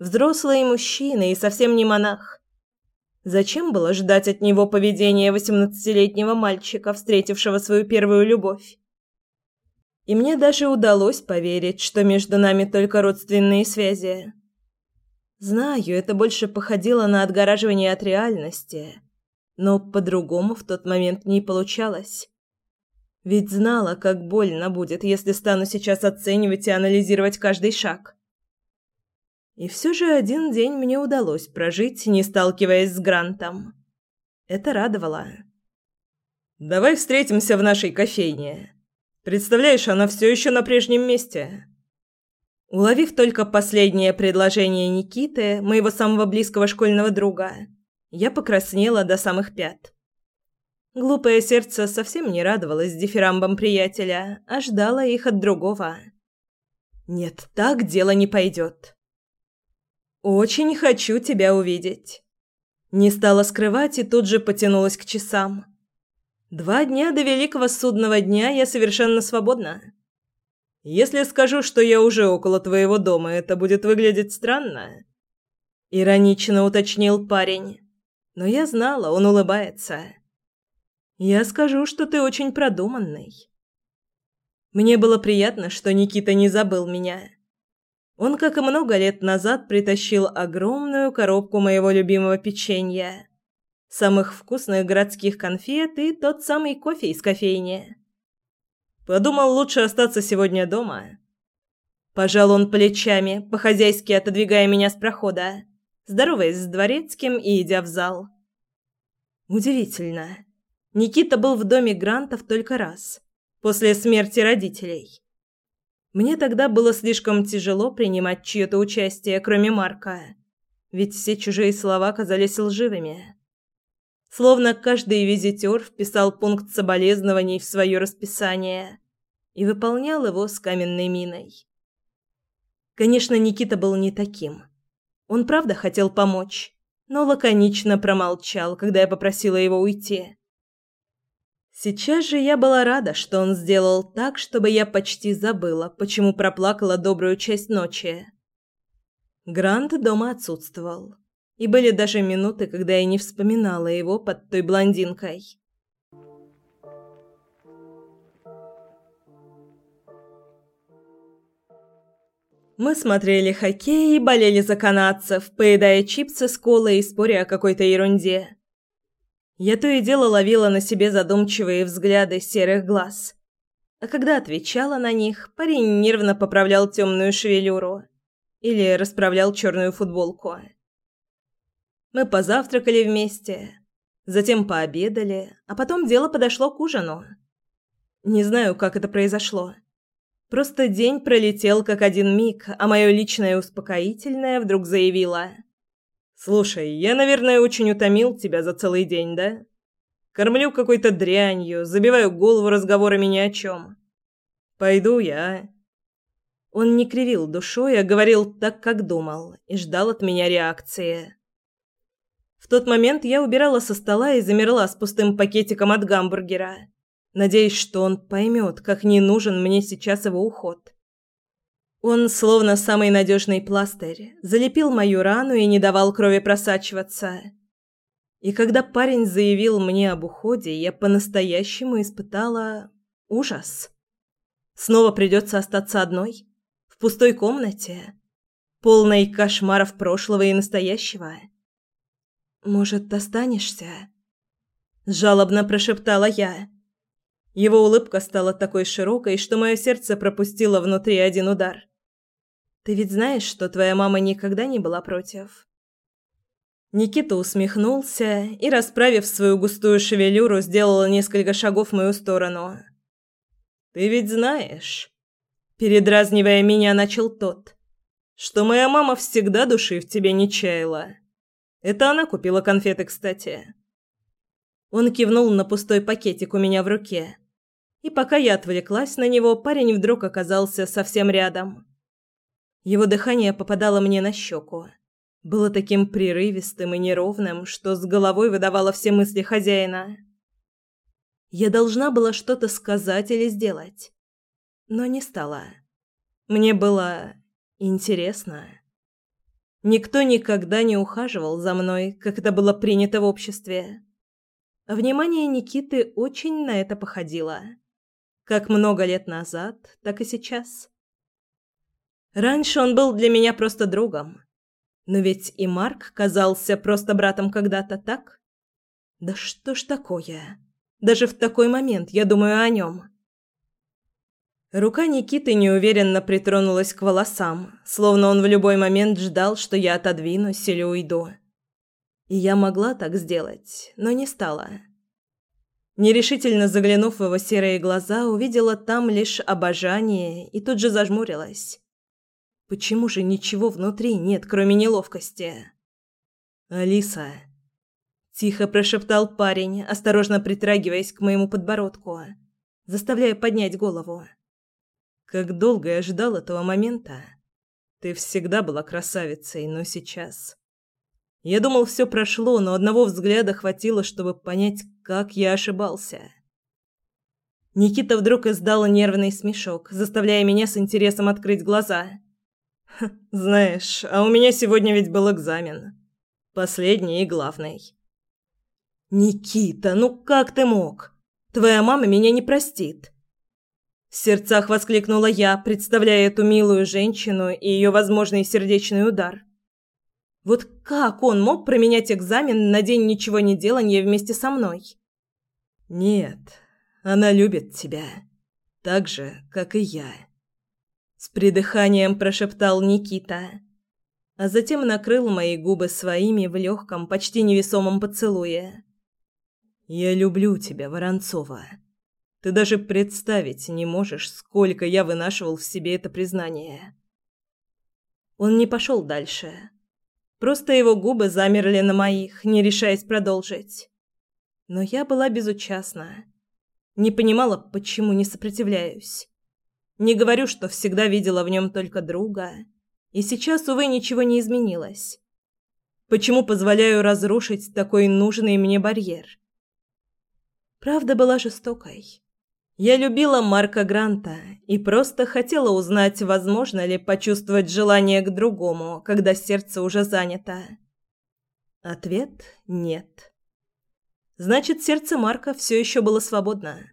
Взрослый мужчина и совсем не монах. Зачем было ждать от него поведения восемнадцатилетнего мальчика, встретившего свою первую любовь? И мне даже удалось поверить, что между нами только родственные связи. Знаю, это больше походило на отгораживание от реальности, но по-другому в тот момент не получалось. Ведь знала, как больно будет, если стану сейчас оценивать и анализировать каждый шаг. И все же один день мне удалось прожить, не сталкиваясь с Грантом. Это радовало. «Давай встретимся в нашей кофейне. Представляешь, она все еще на прежнем месте». Уловив только последнее предложение Никиты, моего самого близкого школьного друга, я покраснела до самых пят. Глупое сердце совсем не радовалось дифирамбам приятеля, а ждало их от другого. «Нет, так дело не пойдет». «Очень хочу тебя увидеть». Не стала скрывать и тут же потянулась к часам. Два дня до Великого Судного дня я совершенно свободна. Если скажу, что я уже около твоего дома, это будет выглядеть странно. Иронично уточнил парень. Но я знала, он улыбается. Я скажу, что ты очень продуманный. Мне было приятно, что Никита не забыл меня. Он, как и много лет назад, притащил огромную коробку моего любимого печенья, самых вкусных городских конфет и тот самый кофе из кофейни. Подумал, лучше остаться сегодня дома. Пожал он плечами, по-хозяйски отодвигая меня с прохода, здороваясь с дворецким и идя в зал. Удивительно. Никита был в доме Грантов только раз, после смерти родителей. Мне тогда было слишком тяжело принимать чье-то участие, кроме Марка, ведь все чужие слова казались лживыми. Словно каждый визитер вписал пункт соболезнований в свое расписание и выполнял его с каменной миной. Конечно, Никита был не таким. Он правда хотел помочь, но лаконично промолчал, когда я попросила его уйти. Сейчас же я была рада, что он сделал так, чтобы я почти забыла, почему проплакала добрую часть ночи. Грант дома отсутствовал, и были даже минуты, когда я не вспоминала его под той блондинкой. Мы смотрели хоккей и болели за канадцев, поедая чипсы с колой и споря о какой-то ерунде. Я то и дело ловила на себе задумчивые взгляды серых глаз. А когда отвечала на них, парень нервно поправлял темную шевелюру или расправлял черную футболку. Мы позавтракали вместе, затем пообедали, а потом дело подошло к ужину. Не знаю, как это произошло. Просто день пролетел как один миг, а мое личное успокоительное вдруг заявило: "Слушай, я, наверное, очень утомил тебя за целый день, да? Кормлю какой-то дрянью, забиваю голову разговорами ни о чем. Пойду я". Он не кривил душой, а говорил так, как думал, и ждал от меня реакции. В тот момент я убирала со стола и замерла с пустым пакетиком от гамбургера надеясь, что он поймет, как не нужен мне сейчас его уход. Он, словно самый надежный пластырь, залепил мою рану и не давал крови просачиваться. И когда парень заявил мне об уходе, я по-настоящему испытала ужас. Снова придется остаться одной, в пустой комнате, полной кошмаров прошлого и настоящего. «Может, останешься?» – жалобно прошептала я. Его улыбка стала такой широкой, что мое сердце пропустило внутри один удар. Ты ведь знаешь, что твоя мама никогда не была против. Никита усмехнулся и, расправив свою густую шевелюру, сделал несколько шагов в мою сторону. Ты ведь знаешь, передразнивая меня, начал тот, что моя мама всегда души в тебе не чаяла. Это она купила конфеты, кстати. Он кивнул на пустой пакетик у меня в руке. И пока я отвлеклась на него, парень вдруг оказался совсем рядом. Его дыхание попадало мне на щеку. Было таким прерывистым и неровным, что с головой выдавало все мысли хозяина. Я должна была что-то сказать или сделать, но не стала. Мне было интересно. Никто никогда не ухаживал за мной, как это было принято в обществе. Внимание Никиты очень на это походило. Как много лет назад, так и сейчас. Раньше он был для меня просто другом. Но ведь и Марк казался просто братом когда-то, так? Да что ж такое? Даже в такой момент я думаю о нем. Рука Никиты неуверенно притронулась к волосам, словно он в любой момент ждал, что я отодвинусь или уйду. И я могла так сделать, но не стала. Нерешительно заглянув в его серые глаза, увидела там лишь обожание и тут же зажмурилась. Почему же ничего внутри нет, кроме неловкости? Алиса тихо прошептал парень, осторожно притрагиваясь к моему подбородку, заставляя поднять голову. Как долго я ждал этого момента. Ты всегда была красавицей, но сейчас я думал, все прошло, но одного взгляда хватило, чтобы понять, как я ошибался. Никита вдруг издал нервный смешок, заставляя меня с интересом открыть глаза. <laughs> «Знаешь, а у меня сегодня ведь был экзамен. Последний и главный». «Никита, ну как ты мог? Твоя мама меня не простит». В сердцах воскликнула я, представляя эту милую женщину и ее возможный сердечный удар. Вот как он мог променять экзамен на день ничего не делания вместе со мной? Нет, она любит тебя. Так же, как и я. С придыханием прошептал Никита, а затем накрыл мои губы своими в легком, почти невесомом поцелуе. «Я люблю тебя, Воронцова. Ты даже представить не можешь, сколько я вынашивал в себе это признание». Он не пошел дальше. Просто его губы замерли на моих, не решаясь продолжить. Но я была безучастна. Не понимала, почему не сопротивляюсь. Не говорю, что всегда видела в нем только друга. И сейчас, увы, ничего не изменилось. Почему позволяю разрушить такой нужный мне барьер? Правда была жестокой. Я любила Марка Гранта и просто хотела узнать, возможно ли почувствовать желание к другому, когда сердце уже занято. Ответ – нет. Значит, сердце Марка все еще было свободно.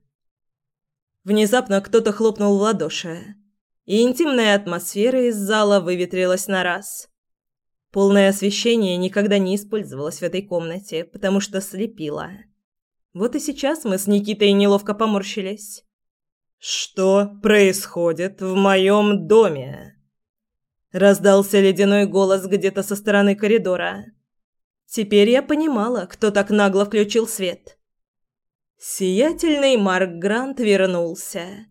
Внезапно кто-то хлопнул в ладоши, и интимная атмосфера из зала выветрилась на раз. Полное освещение никогда не использовалось в этой комнате, потому что слепило. Вот и сейчас мы с Никитой неловко поморщились. «Что происходит в моем доме?» Раздался ледяной голос где-то со стороны коридора. Теперь я понимала, кто так нагло включил свет. Сиятельный Марк Грант вернулся,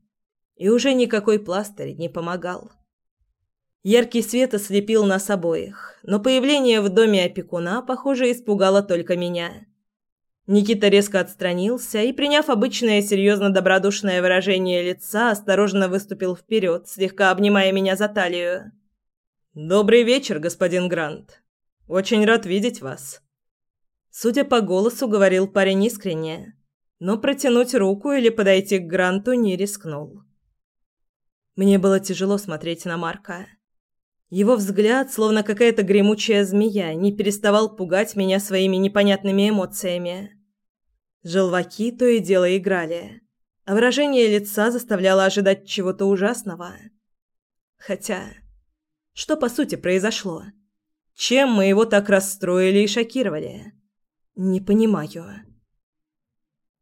и уже никакой пластырь не помогал. Яркий свет ослепил нас обоих, но появление в доме опекуна, похоже, испугало только меня. Никита резко отстранился и, приняв обычное серьезно добродушное выражение лица, осторожно выступил вперед, слегка обнимая меня за талию. «Добрый вечер, господин Грант. Очень рад видеть вас». Судя по голосу, говорил парень искренне, но протянуть руку или подойти к Гранту не рискнул. Мне было тяжело смотреть на Марка. Его взгляд, словно какая-то гремучая змея, не переставал пугать меня своими непонятными эмоциями. Желваки то и дело играли, а выражение лица заставляло ожидать чего-то ужасного. Хотя, что по сути произошло? Чем мы его так расстроили и шокировали? Не понимаю.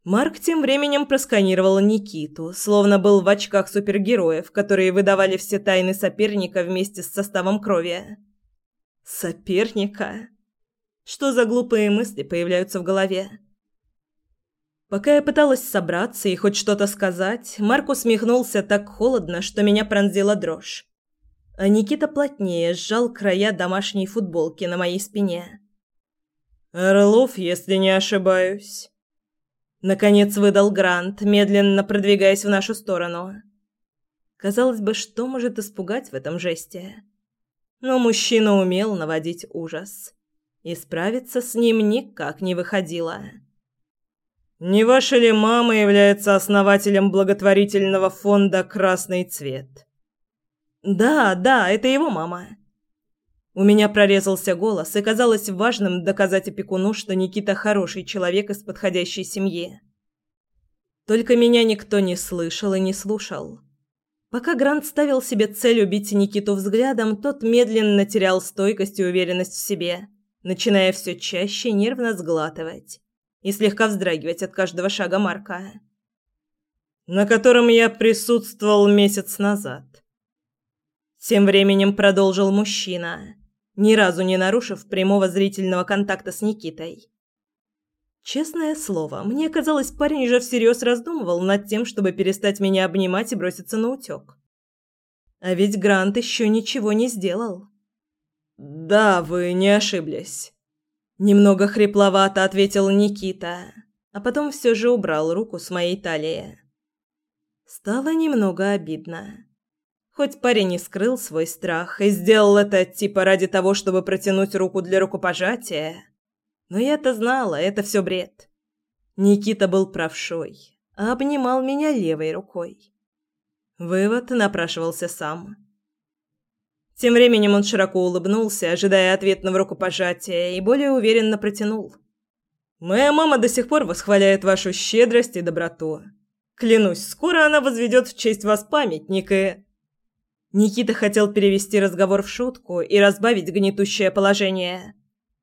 Марк тем временем просканировал Никиту, словно был в очках супергероев, которые выдавали все тайны соперника вместе с составом крови. Соперника? Что за глупые мысли появляются в голове? Пока я пыталась собраться и хоть что-то сказать, Марк усмехнулся так холодно, что меня пронзила дрожь. А Никита плотнее сжал края домашней футболки на моей спине. «Орлов, если не ошибаюсь». Наконец выдал Грант, медленно продвигаясь в нашу сторону. Казалось бы, что может испугать в этом жесте? Но мужчина умел наводить ужас. И справиться с ним никак не выходило. Не ваша ли мама является основателем благотворительного фонда Красный цвет? Да, да, это его мама. У меня прорезался голос, и казалось важным доказать опекуну, что Никита хороший человек из подходящей семьи. Только меня никто не слышал и не слушал. Пока Грант ставил себе цель убить Никиту взглядом, тот медленно терял стойкость и уверенность в себе, начиная все чаще нервно сглатывать и слегка вздрагивать от каждого шага Марка, на котором я присутствовал месяц назад. Тем временем продолжил мужчина, ни разу не нарушив прямого зрительного контакта с Никитой. Честное слово, мне казалось, парень уже всерьез раздумывал над тем, чтобы перестать меня обнимать и броситься на утёк. А ведь Грант еще ничего не сделал. «Да, вы не ошиблись», Немного хрипловато ответил Никита, а потом все же убрал руку с моей талии. Стало немного обидно. Хоть парень не скрыл свой страх и сделал это типа ради того, чтобы протянуть руку для рукопожатия, но я-то знала, это все бред. Никита был правшой, а обнимал меня левой рукой. Вывод напрашивался сам. Тем временем он широко улыбнулся, ожидая ответного рукопожатия, и более уверенно протянул. «Моя мама до сих пор восхваляет вашу щедрость и доброту. Клянусь, скоро она возведет в честь вас памятник и...» Никита хотел перевести разговор в шутку и разбавить гнетущее положение.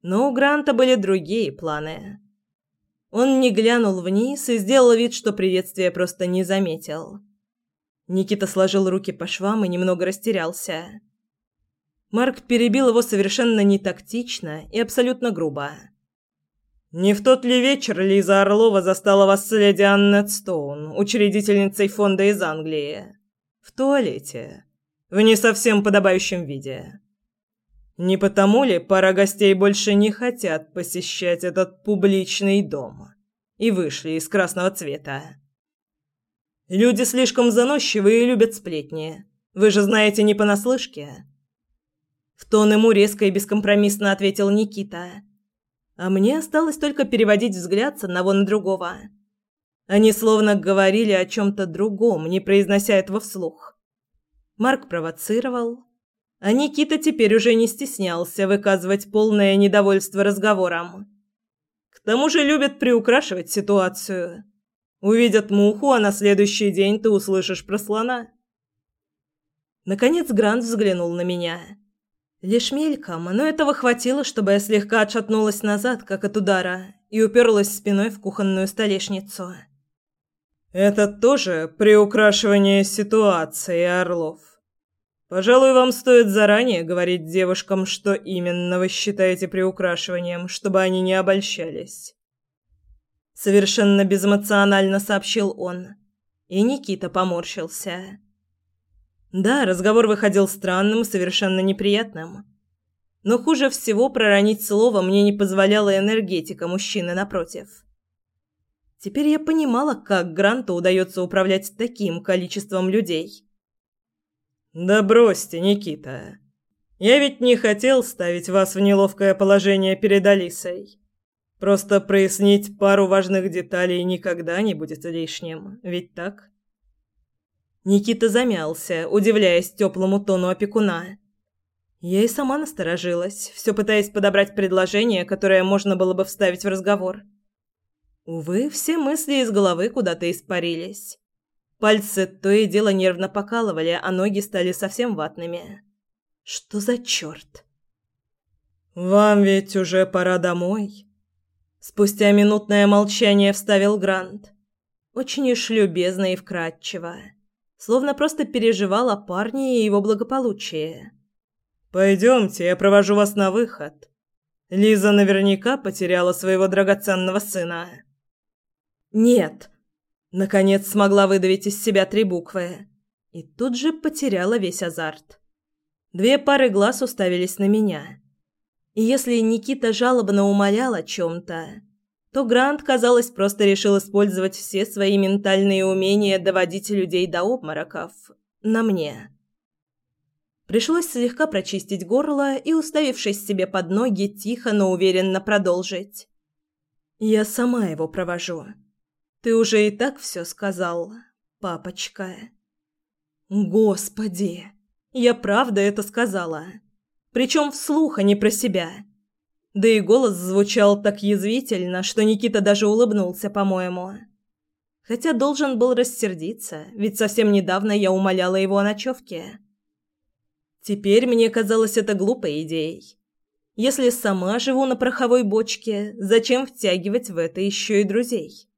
Но у Гранта были другие планы. Он не глянул вниз и сделал вид, что приветствие просто не заметил. Никита сложил руки по швам и немного растерялся. Марк перебил его совершенно нетактично и абсолютно грубо. «Не в тот ли вечер Лиза Орлова застала вас с леди Аннет Стоун, учредительницей фонда из Англии? В туалете. В не совсем подобающем виде. Не потому ли пара гостей больше не хотят посещать этот публичный дом и вышли из красного цвета?» Люди слишком заносчивые и любят сплетни. Вы же знаете не понаслышке. В тон ему резко и бескомпромиссно ответил Никита. А мне осталось только переводить взгляд с одного на другого. Они словно говорили о чем-то другом, не произнося этого вслух. Марк провоцировал, а Никита теперь уже не стеснялся выказывать полное недовольство разговором. К тому же любят приукрашивать ситуацию. Увидят муху, а на следующий день ты услышишь про слона. Наконец Грант взглянул на меня. Лишь мельком, но этого хватило, чтобы я слегка отшатнулась назад, как от удара, и уперлась спиной в кухонную столешницу. «Это тоже приукрашивание ситуации, Орлов. Пожалуй, вам стоит заранее говорить девушкам, что именно вы считаете приукрашиванием, чтобы они не обольщались». Совершенно безэмоционально сообщил он, и Никита поморщился. Да, разговор выходил странным, совершенно неприятным. Но хуже всего проронить слово мне не позволяла энергетика мужчины напротив. Теперь я понимала, как Гранту удается управлять таким количеством людей. «Да бросьте, Никита. Я ведь не хотел ставить вас в неловкое положение перед Алисой. Просто прояснить пару важных деталей никогда не будет лишним, ведь так?» Никита замялся, удивляясь теплому тону опекуна. Я и сама насторожилась, все пытаясь подобрать предложение, которое можно было бы вставить в разговор. Увы, все мысли из головы куда-то испарились. Пальцы то и дело нервно покалывали, а ноги стали совсем ватными. Что за черт? «Вам ведь уже пора домой?» Спустя минутное молчание вставил Грант. Очень уж любезно и вкратчиво словно просто переживал о парне и его благополучии. «Пойдемте, я провожу вас на выход. Лиза наверняка потеряла своего драгоценного сына». «Нет!» Наконец смогла выдавить из себя три буквы. И тут же потеряла весь азарт. Две пары глаз уставились на меня. И если Никита жалобно умолял о чем-то, то Грант, казалось, просто решил использовать все свои ментальные умения доводить людей до обмороков на мне. Пришлось слегка прочистить горло и, уставившись себе под ноги, тихо, но уверенно продолжить. «Я сама его провожу. Ты уже и так все сказал, папочка». «Господи! Я правда это сказала. Причем вслух, а не про себя». Да и голос звучал так язвительно, что Никита даже улыбнулся, по-моему. Хотя должен был рассердиться, ведь совсем недавно я умоляла его о ночевке. Теперь мне казалось это глупой идеей. Если сама живу на пороховой бочке, зачем втягивать в это еще и друзей?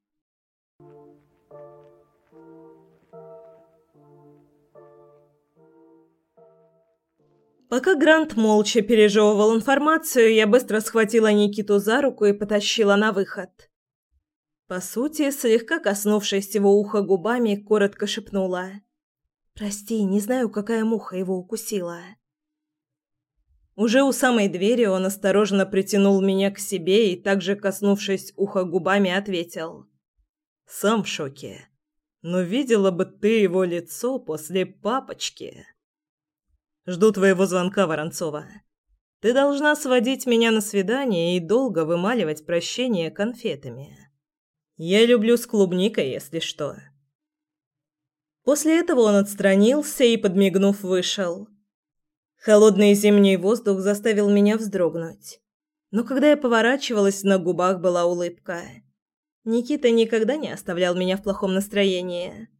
Пока Грант молча пережевывал информацию, я быстро схватила Никиту за руку и потащила на выход. По сути, слегка коснувшись его уха губами, коротко шепнула. «Прости, не знаю, какая муха его укусила». Уже у самой двери он осторожно притянул меня к себе и, также коснувшись уха губами, ответил. «Сам в шоке. Но видела бы ты его лицо после папочки». Жду твоего звонка, Воронцова. Ты должна сводить меня на свидание и долго вымаливать прощение конфетами. Я люблю с клубникой, если что. После этого он отстранился и, подмигнув, вышел. Холодный зимний воздух заставил меня вздрогнуть. Но когда я поворачивалась, на губах была улыбка. Никита никогда не оставлял меня в плохом настроении.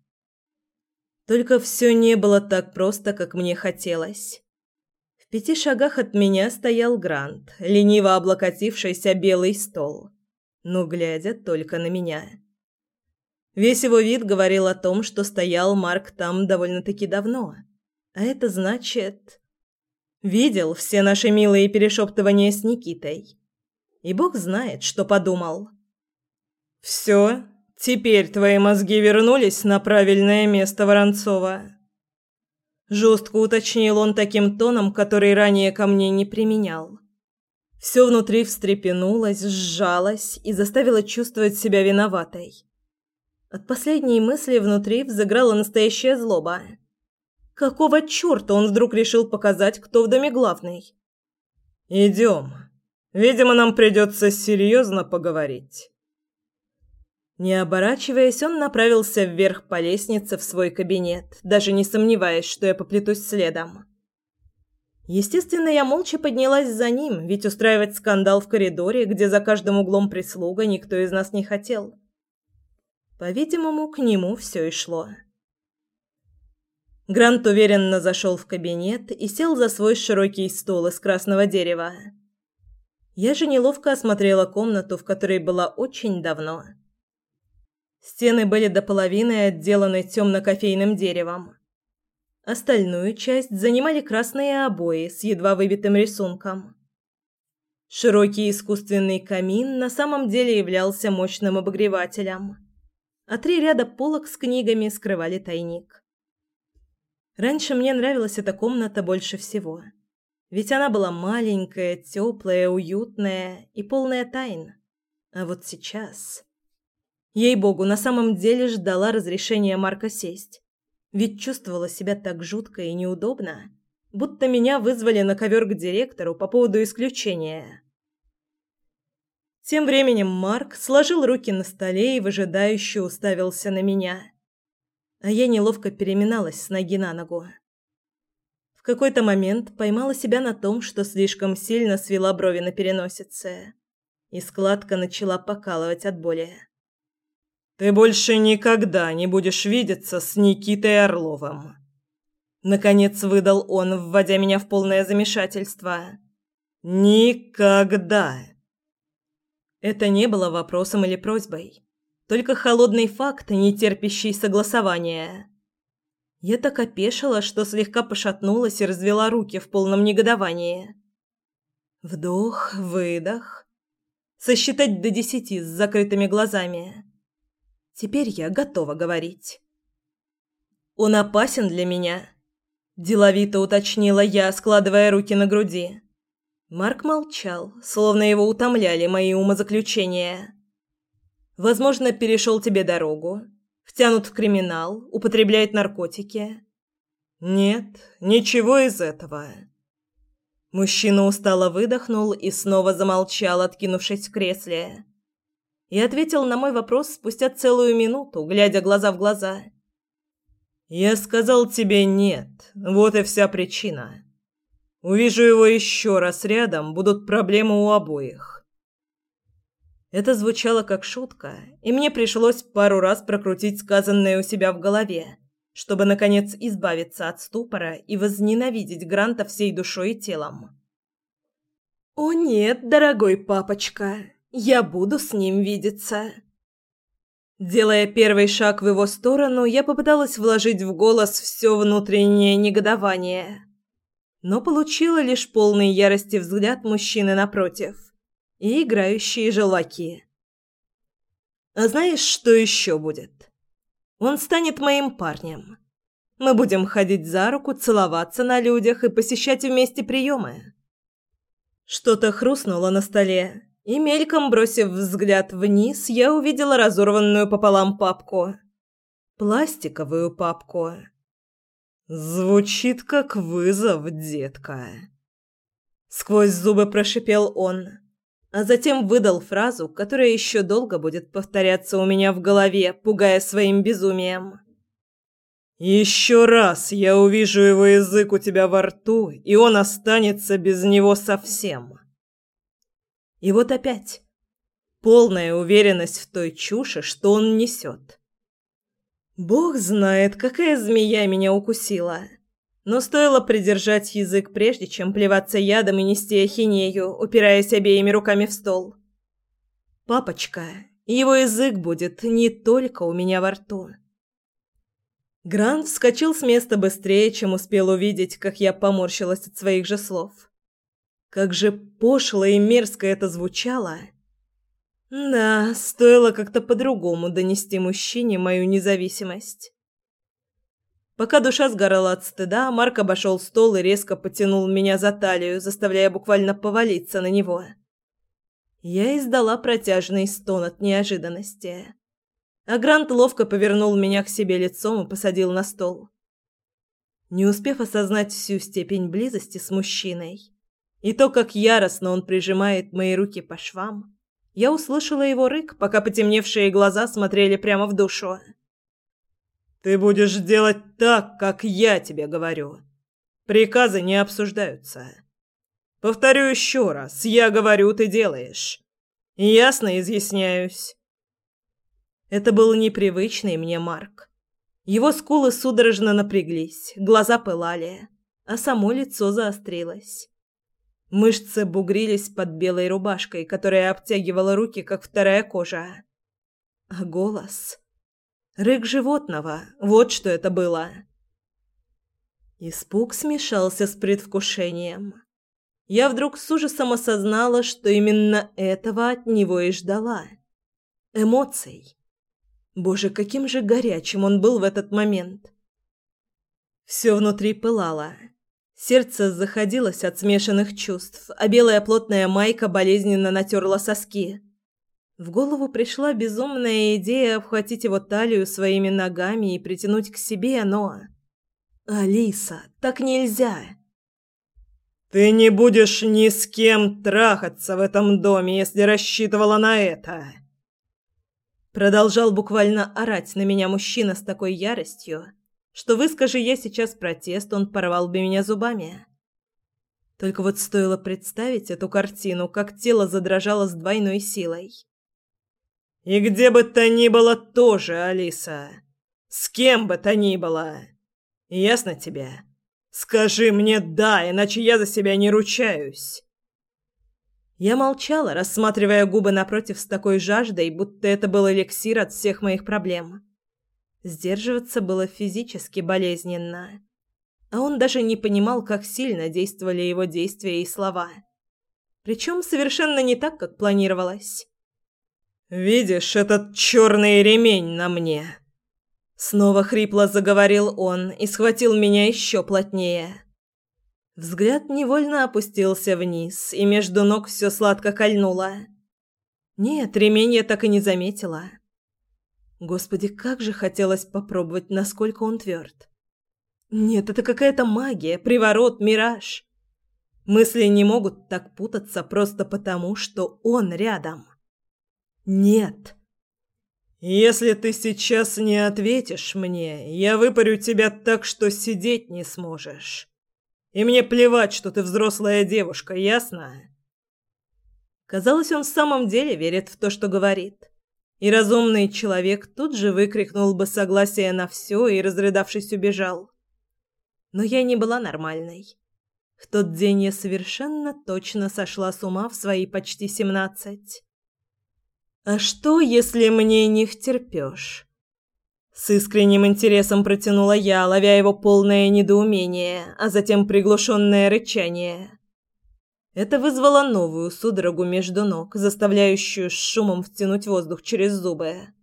Только все не было так просто, как мне хотелось. В пяти шагах от меня стоял Грант, лениво облокотившийся белый стол, но глядя только на меня. Весь его вид говорил о том, что стоял Марк там довольно-таки давно. А это значит... Видел все наши милые перешептывания с Никитой. И бог знает, что подумал. «Все, теперь твои мозги вернулись на правильное место Воронцова». Жестко уточнил он таким тоном, который ранее ко мне не применял. Все внутри встрепенулось, сжалось и заставило чувствовать себя виноватой. От последней мысли внутри взыграла настоящая злоба. Какого чёрта он вдруг решил показать, кто в доме главный? «Идем. Видимо, нам придется серьезно поговорить». Не оборачиваясь, он направился вверх по лестнице в свой кабинет, даже не сомневаясь, что я поплетусь следом. Естественно, я молча поднялась за ним, ведь устраивать скандал в коридоре, где за каждым углом прислуга, никто из нас не хотел. По-видимому, к нему все и шло. Грант уверенно зашел в кабинет и сел за свой широкий стол из красного дерева. Я же неловко осмотрела комнату, в которой была очень давно. Стены были до половины отделаны темно-кофейным деревом. Остальную часть занимали красные обои с едва выбитым рисунком. Широкий искусственный камин на самом деле являлся мощным обогревателем, а три ряда полок с книгами скрывали тайник. Раньше мне нравилась эта комната больше всего, ведь она была маленькая, теплая, уютная и полная тайн. А вот сейчас... Ей-богу, на самом деле ждала разрешения Марка сесть ведь чувствовала себя так жутко и неудобно, будто меня вызвали на ковер к директору по поводу исключения. Тем временем Марк сложил руки на столе и выжидающе уставился на меня. А я неловко переминалась с ноги на ногу. В какой-то момент поймала себя на том, что слишком сильно свела брови на переносице, и складка начала покалывать от боли. Ты больше никогда не будешь видеться с Никитой Орловым. Наконец выдал он, вводя меня в полное замешательство. Никогда. Это не было вопросом или просьбой, только холодный факт, не терпящий согласования. Я так опешила, что слегка пошатнулась и развела руки в полном негодовании. Вдох, выдох. Сосчитать до десяти с закрытыми глазами. Теперь я готова говорить. Он опасен для меня, деловито уточнила я, складывая руки на груди. Марк молчал, словно его утомляли мои умозаключения. Возможно, перешел тебе дорогу, втянут в криминал, употребляет наркотики. Нет, ничего из этого. Мужчина устало выдохнул и снова замолчал, откинувшись в кресле и ответил на мой вопрос спустя целую минуту, глядя глаза в глаза. «Я сказал тебе нет. Вот и вся причина. Увижу его еще раз рядом, будут проблемы у обоих». Это звучало как шутка, и мне пришлось пару раз прокрутить сказанное у себя в голове, чтобы, наконец, избавиться от ступора и возненавидеть Гранта всей душой и телом. «О нет, дорогой папочка!» Я буду с ним видеться. Делая первый шаг в его сторону, я попыталась вложить в голос все внутреннее негодование, но получила лишь полный ярости взгляд мужчины напротив и играющие желаки. А знаешь, что еще будет? Он станет моим парнем. Мы будем ходить за руку, целоваться на людях и посещать вместе приемы. Что-то хрустнуло на столе, и мельком бросив взгляд вниз, я увидела разорванную пополам папку. Пластиковую папку. Звучит как вызов, детка. Сквозь зубы прошипел он, а затем выдал фразу, которая еще долго будет повторяться у меня в голове, пугая своим безумием. Еще раз я увижу его язык у тебя во рту, и он останется без него совсем. И вот опять полная уверенность в той чуши, что он несет. Бог знает, какая змея меня укусила. Но стоило придержать язык, прежде чем плеваться ядом и нести ахинею, упираясь обеими руками в стол. «Папочка, его язык будет не только у меня во рту. Грант вскочил с места быстрее, чем успел увидеть, как я поморщилась от своих же слов. Как же пошло и мерзко это звучало. Да, стоило как-то по-другому донести мужчине мою независимость. Пока душа сгорала от стыда, Марк обошел стол и резко потянул меня за талию, заставляя буквально повалиться на него. Я издала протяжный стон от неожиданности. А Грант ловко повернул меня к себе лицом и посадил на стол. Не успев осознать всю степень близости с мужчиной и то, как яростно он прижимает мои руки по швам, я услышала его рык, пока потемневшие глаза смотрели прямо в душу. «Ты будешь делать так, как я тебе говорю. Приказы не обсуждаются». Повторю еще раз. Я говорю, ты делаешь. Ясно изъясняюсь. Это был непривычный мне Марк. Его скулы судорожно напряглись, глаза пылали, а само лицо заострилось. Мышцы бугрились под белой рубашкой, которая обтягивала руки, как вторая кожа. А голос... Рык животного, вот что это было. Испуг смешался с предвкушением я вдруг с ужасом осознала, что именно этого от него и ждала. Эмоций. Боже, каким же горячим он был в этот момент. Все внутри пылало. Сердце заходилось от смешанных чувств, а белая плотная майка болезненно натерла соски. В голову пришла безумная идея обхватить его талию своими ногами и притянуть к себе, но... «Алиса, так нельзя!» Ты не будешь ни с кем трахаться в этом доме, если рассчитывала на это. Продолжал буквально орать на меня мужчина с такой яростью, что выскажи я сейчас протест, он порвал бы меня зубами. Только вот стоило представить эту картину, как тело задрожало с двойной силой. И где бы то ни было тоже, Алиса. С кем бы то ни было. Ясно тебе? Скажи мне «да», иначе я за себя не ручаюсь. Я молчала, рассматривая губы напротив с такой жаждой, будто это был эликсир от всех моих проблем. Сдерживаться было физически болезненно. А он даже не понимал, как сильно действовали его действия и слова. Причем совершенно не так, как планировалось. «Видишь этот черный ремень на мне?» Снова хрипло заговорил он и схватил меня еще плотнее. Взгляд невольно опустился вниз, и между ног все сладко кольнуло. Нет, ремень я так и не заметила. Господи, как же хотелось попробовать, насколько он тверд. Нет, это какая-то магия, приворот, мираж. Мысли не могут так путаться просто потому, что он рядом. Нет. Если ты сейчас не ответишь мне, я выпарю тебя так, что сидеть не сможешь. И мне плевать, что ты взрослая девушка, ясно? Казалось, он в самом деле верит в то, что говорит. И разумный человек тут же выкрикнул бы согласие на все и, разрыдавшись, убежал. Но я не была нормальной. В тот день я совершенно точно сошла с ума в свои почти семнадцать. «А что, если мне не втерпёшь?» С искренним интересом протянула я, ловя его полное недоумение, а затем приглушенное рычание. Это вызвало новую судорогу между ног, заставляющую с шумом втянуть воздух через зубы.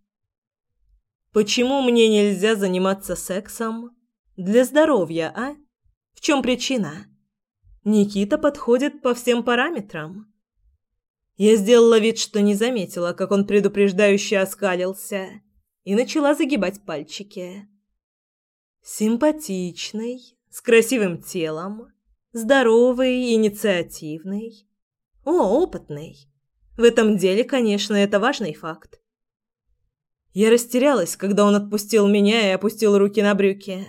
«Почему мне нельзя заниматься сексом? Для здоровья, а? В чем причина?» Никита подходит по всем параметрам. Я сделала вид, что не заметила, как он предупреждающе оскалился, и начала загибать пальчики. Симпатичный, с красивым телом, здоровый, инициативный. О, опытный. В этом деле, конечно, это важный факт. Я растерялась, когда он отпустил меня и опустил руки на брюки.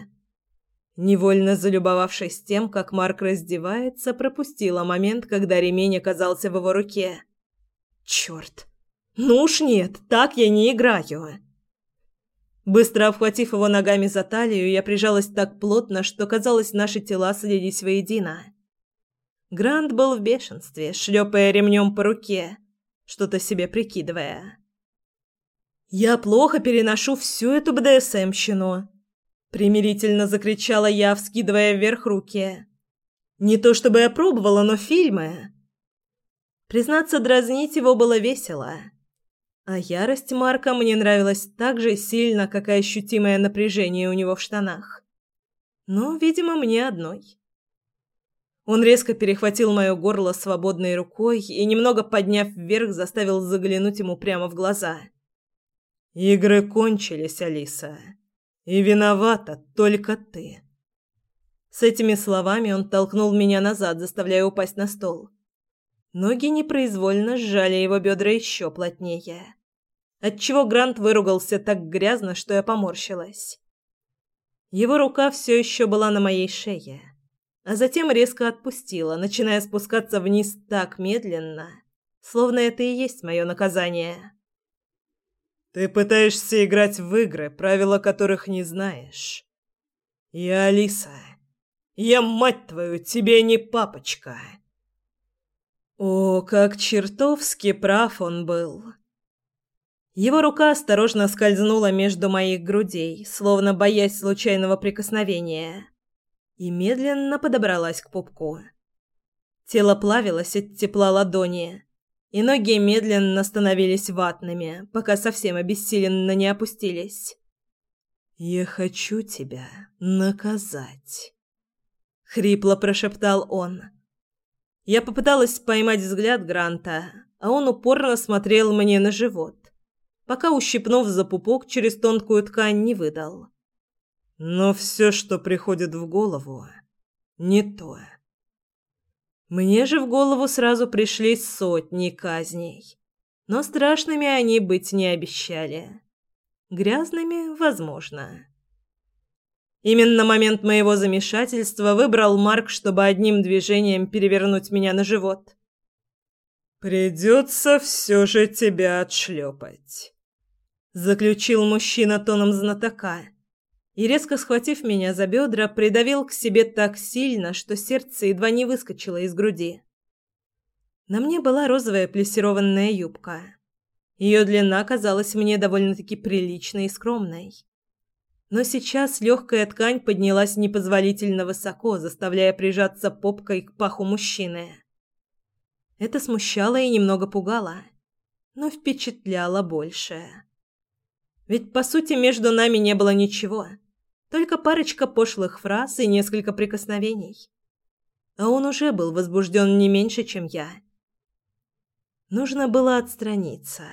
Невольно залюбовавшись тем, как Марк раздевается, пропустила момент, когда ремень оказался в его руке. Черт! Ну уж нет, так я не играю. Быстро обхватив его ногами за талию, я прижалась так плотно, что, казалось, наши тела слились воедино. Грант был в бешенстве, шлепая ремнем по руке, что-то себе прикидывая. «Я плохо переношу всю эту БДСМщину», — примирительно закричала я, вскидывая вверх руки. «Не то чтобы я пробовала, но фильмы...» Признаться, дразнить его было весело. А ярость Марка мне нравилась так же сильно, как и ощутимое напряжение у него в штанах. Но, видимо, мне одной. Он резко перехватил мое горло свободной рукой и, немного подняв вверх, заставил заглянуть ему прямо в глаза. «Игры кончились, Алиса. И виновата только ты». С этими словами он толкнул меня назад, заставляя упасть на стол. Ноги непроизвольно сжали его бедра еще плотнее, отчего Грант выругался так грязно, что я поморщилась. Его рука все еще была на моей шее, а затем резко отпустила, начиная спускаться вниз так медленно, словно это и есть мое наказание. «Ты пытаешься играть в игры, правила которых не знаешь. Я Алиса. Я, мать твою, тебе не папочка». О, как чертовски прав он был. Его рука осторожно скользнула между моих грудей, словно боясь случайного прикосновения, и медленно подобралась к пупку. Тело плавилось от тепла ладони, и ноги медленно становились ватными, пока совсем обессиленно не опустились. «Я хочу тебя наказать», — хрипло прошептал он. Я попыталась поймать взгляд Гранта, а он упорно смотрел мне на живот, пока, ущипнув за пупок через тонкую ткань, не выдал. Но все, что приходит в голову, не то. Мне же в голову сразу пришли сотни казней, но страшными они быть не обещали. Грязными, возможно. Именно момент моего замешательства выбрал Марк, чтобы одним движением перевернуть меня на живот. «Придется все же тебя отшлепать», — заключил мужчина тоном знатока и, резко схватив меня за бедра, придавил к себе так сильно, что сердце едва не выскочило из груди. На мне была розовая плессированная юбка. Ее длина казалась мне довольно-таки приличной и скромной но сейчас легкая ткань поднялась непозволительно высоко, заставляя прижаться попкой к паху мужчины. Это смущало и немного пугало, но впечатляло больше. Ведь, по сути, между нами не было ничего, только парочка пошлых фраз и несколько прикосновений. А он уже был возбужден не меньше, чем я. Нужно было отстраниться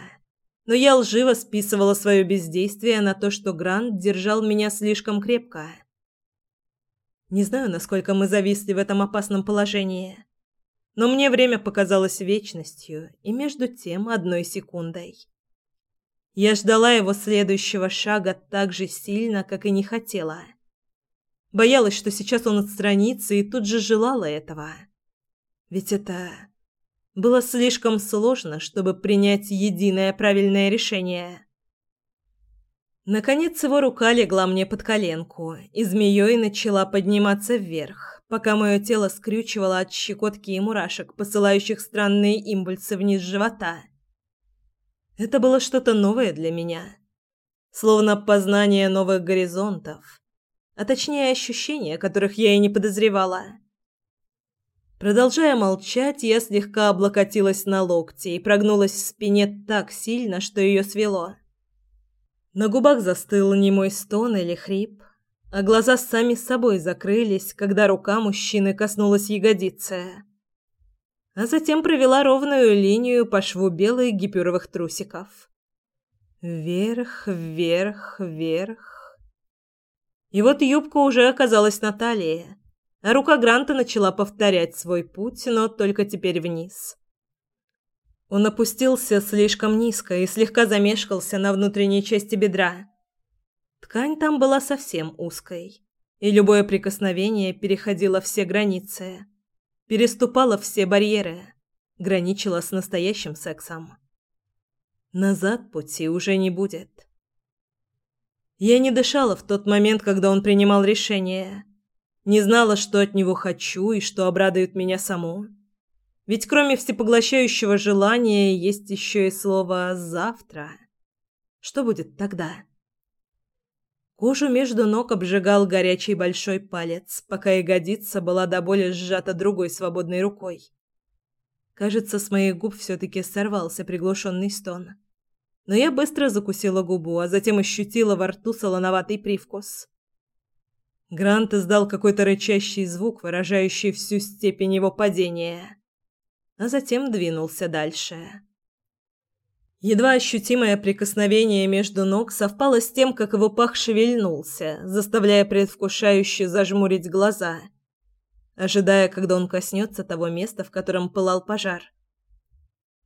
но я лживо списывала свое бездействие на то, что Грант держал меня слишком крепко. Не знаю, насколько мы зависли в этом опасном положении, но мне время показалось вечностью и между тем одной секундой. Я ждала его следующего шага так же сильно, как и не хотела. Боялась, что сейчас он отстранится, и тут же желала этого. Ведь это было слишком сложно, чтобы принять единое правильное решение. Наконец его рука легла мне под коленку, и змеей начала подниматься вверх, пока мое тело скрючивало от щекотки и мурашек, посылающих странные импульсы вниз живота. Это было что-то новое для меня. Словно познание новых горизонтов, а точнее ощущения, которых я и не подозревала. Продолжая молчать, я слегка облокотилась на локти и прогнулась в спине так сильно, что ее свело. На губах застыл немой стон или хрип, а глаза сами собой закрылись, когда рука мужчины коснулась ягодицы. А затем провела ровную линию по шву белых гипюровых трусиков. Вверх, вверх, вверх. И вот юбка уже оказалась на талии рука Гранта начала повторять свой путь, но только теперь вниз. Он опустился слишком низко и слегка замешкался на внутренней части бедра. Ткань там была совсем узкой, и любое прикосновение переходило все границы, переступало все барьеры, граничило с настоящим сексом. Назад пути уже не будет. Я не дышала в тот момент, когда он принимал решение. Не знала, что от него хочу и что обрадует меня саму. Ведь кроме всепоглощающего желания есть еще и слово «завтра». Что будет тогда? Кожу между ног обжигал горячий большой палец, пока ягодица была до боли сжата другой свободной рукой. Кажется, с моих губ все-таки сорвался приглушенный стон. Но я быстро закусила губу, а затем ощутила во рту солоноватый привкус. Грант издал какой-то рычащий звук, выражающий всю степень его падения, а затем двинулся дальше. Едва ощутимое прикосновение между ног совпало с тем, как его пах шевельнулся, заставляя предвкушающе зажмурить глаза, ожидая, когда он коснется того места, в котором пылал пожар.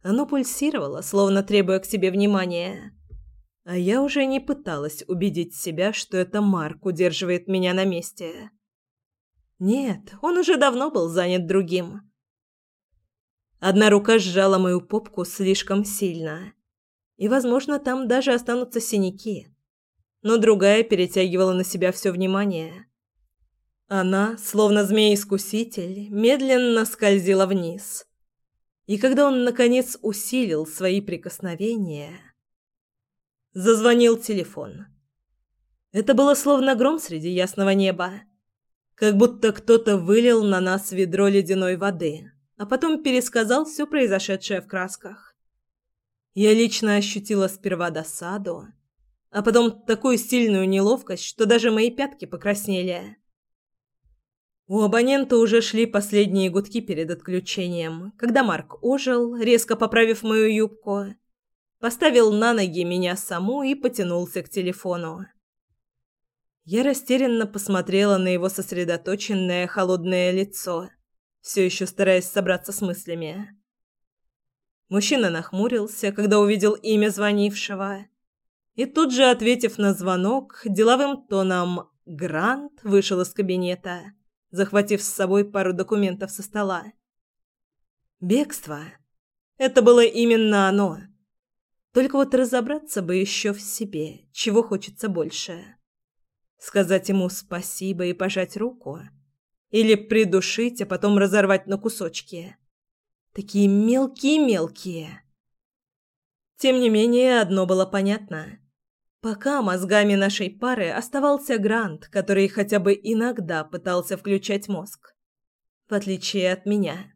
Оно пульсировало, словно требуя к себе внимания. А я уже не пыталась убедить себя, что это Марк удерживает меня на месте. Нет, он уже давно был занят другим. Одна рука сжала мою попку слишком сильно и, возможно, там даже останутся синяки. Но другая перетягивала на себя все внимание. Она, словно змей-искуситель, медленно скользила вниз. И когда он, наконец, усилил свои прикосновения... Зазвонил телефон. Это было словно гром среди ясного неба. Как будто кто-то вылил на нас ведро ледяной воды, а потом пересказал все произошедшее в красках. Я лично ощутила сперва досаду, а потом такую сильную неловкость, что даже мои пятки покраснели. У абонента уже шли последние гудки перед отключением, когда Марк ожил, резко поправив мою юбку, поставил на ноги меня саму и потянулся к телефону. Я растерянно посмотрела на его сосредоточенное холодное лицо, все еще стараясь собраться с мыслями. Мужчина нахмурился, когда увидел имя звонившего. И тут же, ответив на звонок, деловым тоном «Грант» вышел из кабинета, захватив с собой пару документов со стола. Бегство. Это было именно оно. Только вот разобраться бы еще в себе, чего хочется больше. Сказать ему спасибо и пожать руку. Или придушить, а потом разорвать на кусочки. Такие мелкие-мелкие. Тем не менее, одно было понятно. Пока мозгами нашей пары оставался Грант, который хотя бы иногда пытался включать мозг. В отличие от меня.